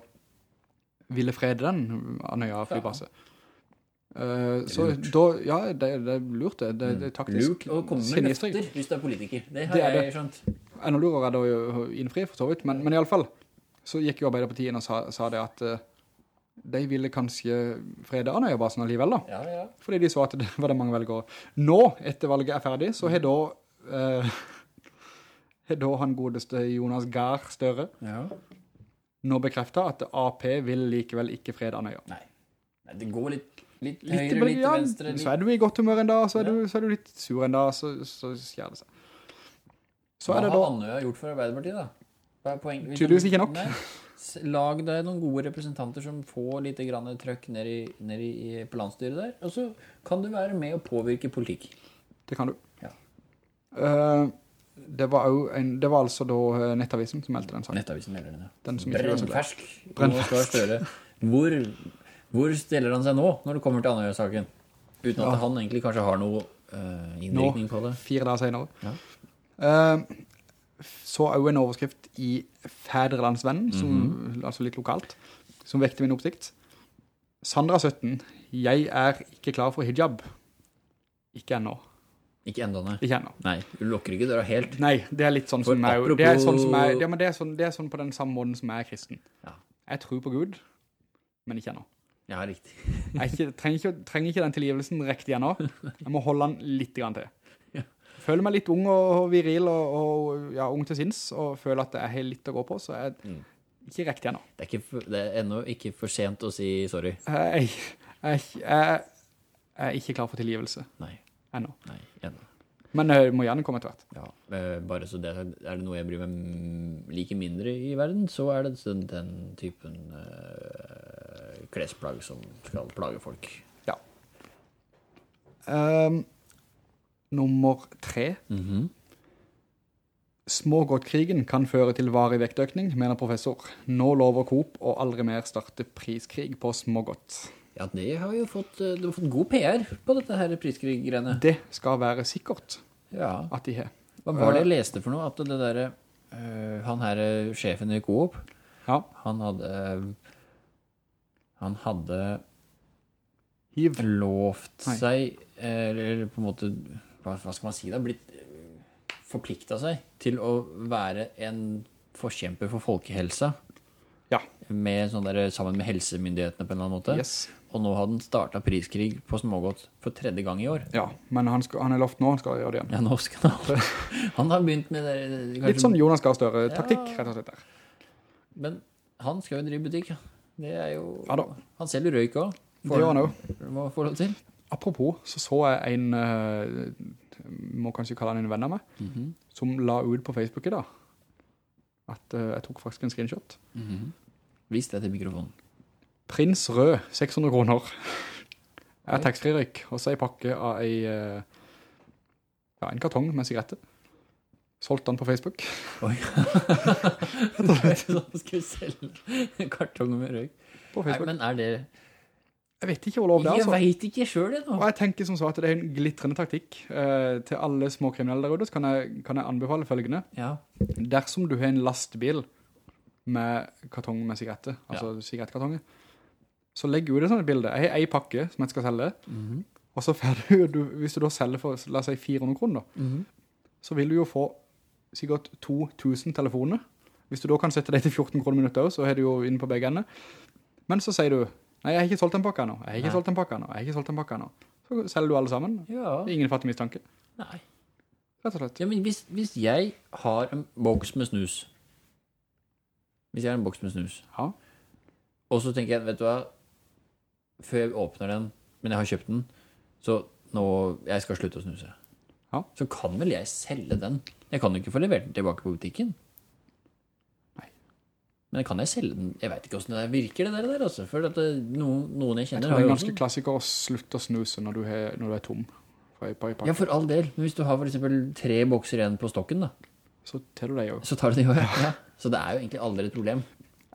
ville frede den Anøya flybasse. Eh, så da, ja, det, det er lurt det. Det, det er taktisk. Lurt å komme med løfter hvis du er politiker. Det har Det er jeg skjønt. Enda lurere er det å innfri, for så vidt. Men, men i alle fall, så gikk jo Arbeiderpartiet inn og sa, sa det at eh, de ville kanskje frede Andøya-basen alligevel da. Ja, ja. Fordi de så at det var det mange velgere. Nå, etter valget er ferdig, så har da, eh, har da han godeste Jonas Gahr Støre ja. nå bekreftet at AP vil likevel ikke frede Andøya. Nei. Nei, det går litt, litt Litt, høyre, litt ja, til venstre. Litt... Så er du i godt humør en dag, så er, Ja. du, så er du litt sur en dag, så, så skjer det seg. Så Hva er det har da... Andøya gjort for Arbeiderpartiet da? Er? Tydeligvis du- ikke nok. Lag deg noen gode representanter som får litt grann trøkk ned, i, ned i, i, på landstyret der, og så kan du være med og påvirke politikk. Det kan du. Ja. Uh, det, var en, det var altså da eh, Nettavisen som meldte den saken. Nettavisen meldte den, ja. Den som ikke var så glad. Brennfersk. Støre. Hvor, hvor stiller han seg nå, når det kommer til Andøya-saken? Uten at Ja. han egentlig kanskje har noe uh, innvirkning på det. Nå, Fire dager senere. Ja. Uh, så er jo en overskrift i Fædrelandsvennen, som, -hmm. altså litt lokalt, som vekte min oppsikt. Sandra 17, jeg er ikke klar for hijab. Ikke ennå. Ikke enda, nei. Ikke enda. Nei, du lukker ikke døra helt. Nei, det er litt sånn For som jo- det er sånn som ja, men det er sånn, det er sånn på den samme måten som jeg er kristen. Ja. Jeg tror på Gud, men ikke ennå. Ja, riktig. Jeg ikke, trenger, ikke, trenger ikke den tilgivelsen riktig ennå. Jeg må holde den litt grann til. Ja. Føler meg litt ung og viril og, og ja, ung til sinns, og føler at jeg har litt å gå på, så er jeg Mm. ikke riktig ennå. Det er, ikke det er ennå ikke for sent å si sorry. Jeg, jeg, jeg, jeg er ikke klar for tilgivelse Nei, ennå. nei, ennå. Men jeg må gjerne komme etter hvert. Ja, eh, bare så det er det noe jeg bryr meg like mindre i verden, så er det den, den typen eh, klesplagg som skal plage folk. Ja. Um, nummer tre. Smågodtkrigen kan føre til varig vektøkning, mener professor. Nå lover Coop å aldri mer starte priskrig på smågodt. Ja, det har jo fått, de har fått god PR på dette her priskrig-greiene. Det skal være sikkert Ja. at de har. Hva var det jeg leste for noe? At det der, eh, han her eh, sjefen i Coop, Ja, han hadde, eh, han hadde hiv. lovt seg, eh, eller på en måte, hva, hva skal man si da, blitt forplikta seg til å være en forkjemper for folkehelsa. Ja. Med sånn der, sammen med helsemyndighetene på en eller annen måte. Yes. Og nå hadde han starta priskrig på smågodt for tredje gang i år. Ja, men han, skal, han er lovt nå, han skal gjøre det igjen. Ja, nå skal han Han har begynt med det. kanskje- Litt sånn Jonas Gahr Støre-taktikk, Ja. rett og slett. der. Men han skal jo drive butikk. ja. Det er jo Ja. Han selger røyk. Det gjør han også. Må få lov til. Apropos, så så jeg en, eh, må kanskje kalle han en venn av meg, Mhm. som la ut på Facebook i dag, at eh, jeg tok faktisk en screenshot. Vis det til mikrofonen. Prins Rød, 600 kroner. Er tekstfri taxfree-røyk, og så en pakke av en, eh, ja, en kartong med sigaretter. Solgte han på Facebook. Oi. Så skal vi selge kartonger med røyk. På Facebook. Nei, men er det Jeg vet ikke hvor lov det er, Altså. Jeg vet ikke selv det nå. Og jeg tenker som så at det er en glittrende taktikk. Eh, til alle små kriminelle der ute, så kan jeg, kan jeg anbefale følgende. Ja. Dersom du har en lastbil med kartong med sigaretter, altså sigarettkartonger, så legg ut et sånt bilde. Jeg har en pakke som jeg skal selge, Mhm. og så får du, du, hvis du da selger for, la oss si 400 kroner, da, -hmm. så vil du jo få sikkert 2000 telefoner. Hvis du da kan sette deg til 14 kroner minutter også, så er du jo inne på begge ender. Men så sier du, nei, jeg har ikke solgt en pakke nå, jeg har ikke Nei. solgt en pakke nå, jeg har ikke solgt en pakke nå. Så selger du alle sammen. ja. Ingen fattig mistanke, Nei. rett og slett. Ja, men hvis, hvis jeg har en boks med snus Hvis jeg har en boks med snus, Ja. og så tenker jeg, vet du hva Før jeg åpner den, men jeg har kjøpt den, så nå Jeg skal slutte å snuse. Ja. Så kan vel jeg selge den? Jeg kan jo ikke få levert den tilbake på butikken. Nei. Men kan jeg selge den? Jeg vet ikke hvordan det virker, det der, altså. For at det, noen, noen jeg Jeg tror det er ganske klassiker å slutte å snuse når du, er, når du er tom. Ja, for all del. Men hvis du har for eksempel tre bokser igjen på stokken, da, Så tar du det jo. så tar du det jo. Ja. Så det er jo egentlig aldri et problem.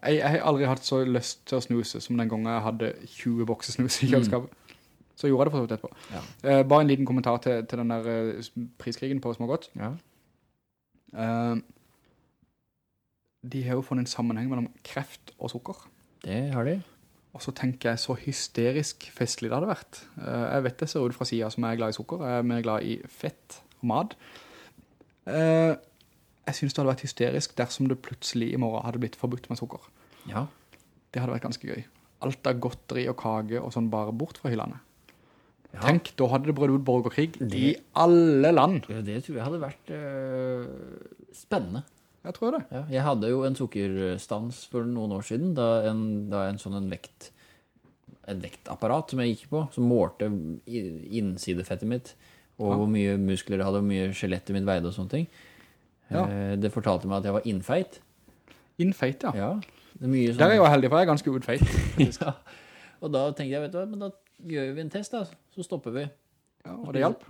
Jeg, jeg har aldri hatt så lyst til å snuse som den gangen jeg hadde 20 bokser snus i kjøleskapet. Så gjorde jeg det for så vidt etterpå. Ja. Uh, bare en liten kommentar til, til den der eh, priskrigen på smågodt. Ja. Uh, de har jo funnet en sammenheng mellom kreft og sukker. Det har de. Og så tenker jeg så hysterisk festlig det hadde vært. Jeg vet det ser ut fra siden som jeg er glad i sukker. Jeg er mer glad i fett og mat. Jeg synes det hadde vært hysterisk dersom det plutselig i morgen hadde blitt forbudt med sukker. Ja. Det hadde vært ganske gøy. Alt av godteri og kage og sånn bare bort fra hyllene. Ja. Tenk, da hadde det brød ut borgerkrig i alle land. Det tror jeg hadde vært øh, spennende. Jeg tror det. Ja, jeg hadde jo en sukkerstans for noen år siden, da en, da en sånn en vekt, en vektapparat som jeg gikk på, som målte innsidefettet mitt, og Ja. hvor mye muskler jeg hadde, og hvor mye skjelettet mitt veide og sånne ting. Ja. Eh, Det fortalte meg at jeg var innfeit. Innfeit, ja. Ja, det er sånn. Der er jeg jo heldig, for jeg er ganske utfeit. ja. Og da tenkte jeg, vet du hva, men da gjør vi en test da, så stopper vi. Ja, og det hjalp.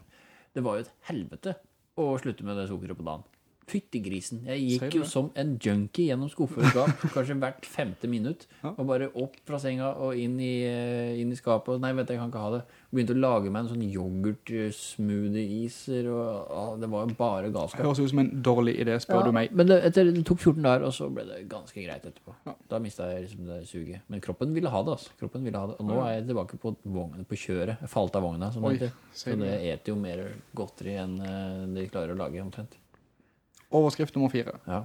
Det var jo et helvete å slutte med det sukkeret på dagen. Fytti grisen. Jeg gikk jo som en junkie gjennom skuffeskap, kanskje hvert femte minutt, og bare opp fra senga og inn i, eh, inn i skapet. og Nei, vet du, jeg kan ikke ha det. Begynte å lage meg en sånn yoghurt-smoothie-iser, og å, det var jo bare galskap. Høres ut som en dårlig idé, spør Ja, du meg. Men det, etter, det tok 14 dager, og så ble det ganske greit etterpå. Ja. Da mistet jeg liksom det suget. Men kroppen ville ha det, altså. Kroppen ville ha det. Og nå er jeg tilbake på vognen, på kjøret. Jeg falt av vogna, som Oi, det heter. Så det det? eter jo mer godteri enn eh, de klarer å lage, omtrent. Overskrift nummer fire. Ja.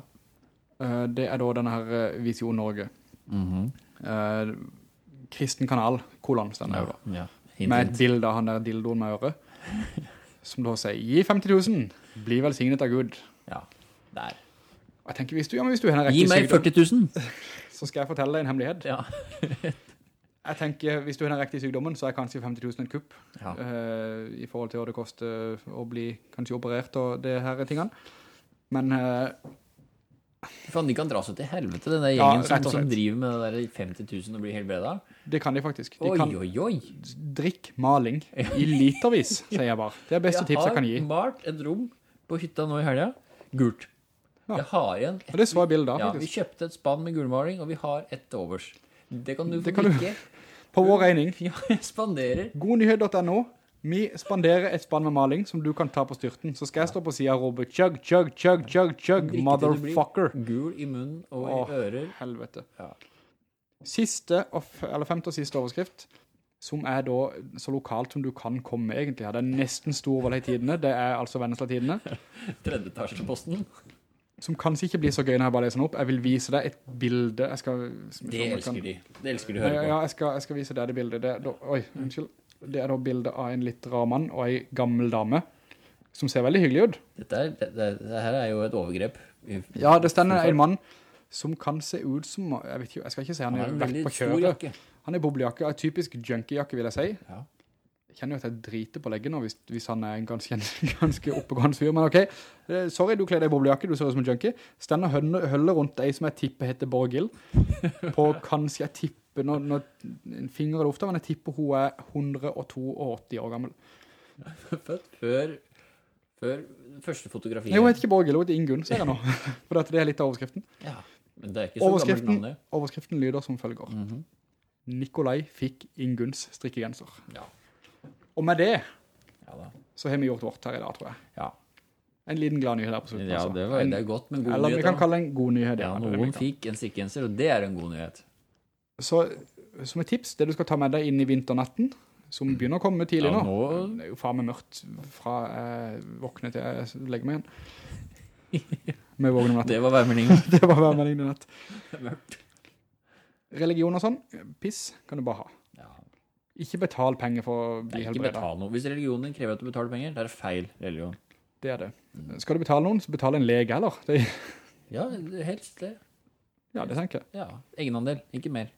Uh, Det er da denne her Visjon Norge. Norge. -hmm. uh, Kristen kanal, kolon, står det jo da. ja. Hint, Med et bilde av han der dildoen med øret. Som da sier, gi 50 000, bli velsignet av Gud. Ja, der. Og jeg tenker, hvis du, ja, men hvis du har en Gi meg sykdom, 40 000! så skal jeg fortelle deg en hemmelighet. Ja. Jeg tenker, hvis du har den riktige sykdommen, så er kanskje 50 000 et kupp. Ja. Uh, I forhold til hva det koster å bli kanskje operert og det her tingene. Men eh, Faen, de kan dra seg til helvete, den gjengen Ja, som, som driver med det der 50 000 og blir helbreda. det kan de faktisk. De Oi, kan oi, oi! drikke maling i litervis, sier jeg bare. Det er beste tips jeg kan gi. Jeg har malt et rom på hytta nå i helga. Gult. Ja. Jeg har igjen Og det så jeg bildet Ja, vi kjøpte et spann med gulmaling, og vi har et overs. Det kan du få drikke. På vår regning. Ja, jeg spanderer. Godnyhet.no. Vi spanderer et spann med maling som du kan ta på styrten. Så skal jeg stå på siden og rope chug, chug, chug, chug, chug, motherfucker. Gul i munnen og Åh. i ører. Helvete. Ja. Siste, og f- eller femte og siste overskrift, som er da så lokalt som du kan komme egentlig. Det er nesten Storvoll i tidene, det er altså Vennesla-tidene, Tredje etasjeposten. som kanskje ikke blir så gøy når jeg bare leser den opp. Jeg vil vise deg et bilde. Jeg skal... Det elsker de. Det elsker de å høre på. ja jeg, skal, jeg skal vise deg det bildet. Det, da, oi, unnskyld. Det er da bildet av en litt rar mann og en gammel dame, som ser veldig hyggelig ut. Dette er, dette, det, det her er jo et overgrep. Ja, det stender en mann som kan se ut som, jeg vet ikke, jeg skal ikke si han Han er vekk veldig på kjøret. Han er boblejakke, en typisk junkiejakke vil jeg si. Ja. Kjenner jo at jeg driter på leggen nå hvis, hvis han er en ganske, ganske oppegående fyr, men ok. Eh, Sorry, du kler deg i boblejakke, du ser ut som en junkie. Stender høller, rundt deg som jeg tipper heter Borgil, På kanskje jeg tipper, når, når en finger er lufta, men jeg tipper hun er 182 år gammel. Født før, før første fotografien. Nei, hun heter ikke Borgil, hun heter Ingunn, ser jeg nå. For det er litt av overskriften. Ja, men det er ikke så gammelt Overskriften, navn det. overskriften lyder som følger. Mhm. Nikolai fikk Ingunns strikkegenser. Ja, Og med det, ja så har vi gjort vårt her i dag, tror jeg. Ja, En liten glad nyhet her på slutten. ja altså. det, var, En- det er godt, men god Eller vi kan kalle det en god nyhet. Ja, det noen fikk en strikkegenser, og det er en god nyhet. Så som et tips, det du skal ta med deg inn i vinternatten, som begynner å komme tidlig Ja, nå. nå- Det er jo faen meg mørkt fra jeg våkner til jeg legger meg igjen. Med vågen om natten. Det var værmeldingen. Det var værmeldingen i natt. Religion og sånn, piss kan du bare ha. Ikke betal penger for å bli helbredet. ikke betal noe. Hvis religionen krever at du betaler penger, det er feil religion. Det er det. Skal du betale noen, så betal en lege eller? Det, Ja, helst det. ja, det tenker jeg. Ja, egenandel, ikke mer.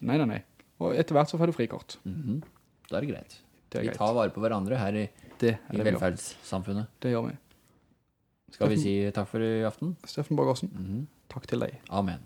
Nei, nei, nei. Og etter hvert så får du frikort. Mhm. Da er det greit. Det er Vi greit. tar vare på hverandre her i, Det i er velferdssamfunnet. Det gjør vi. Skal vi si takk for i aften? Steffen Borgårdsen, -hmm. takk til deg. Amen.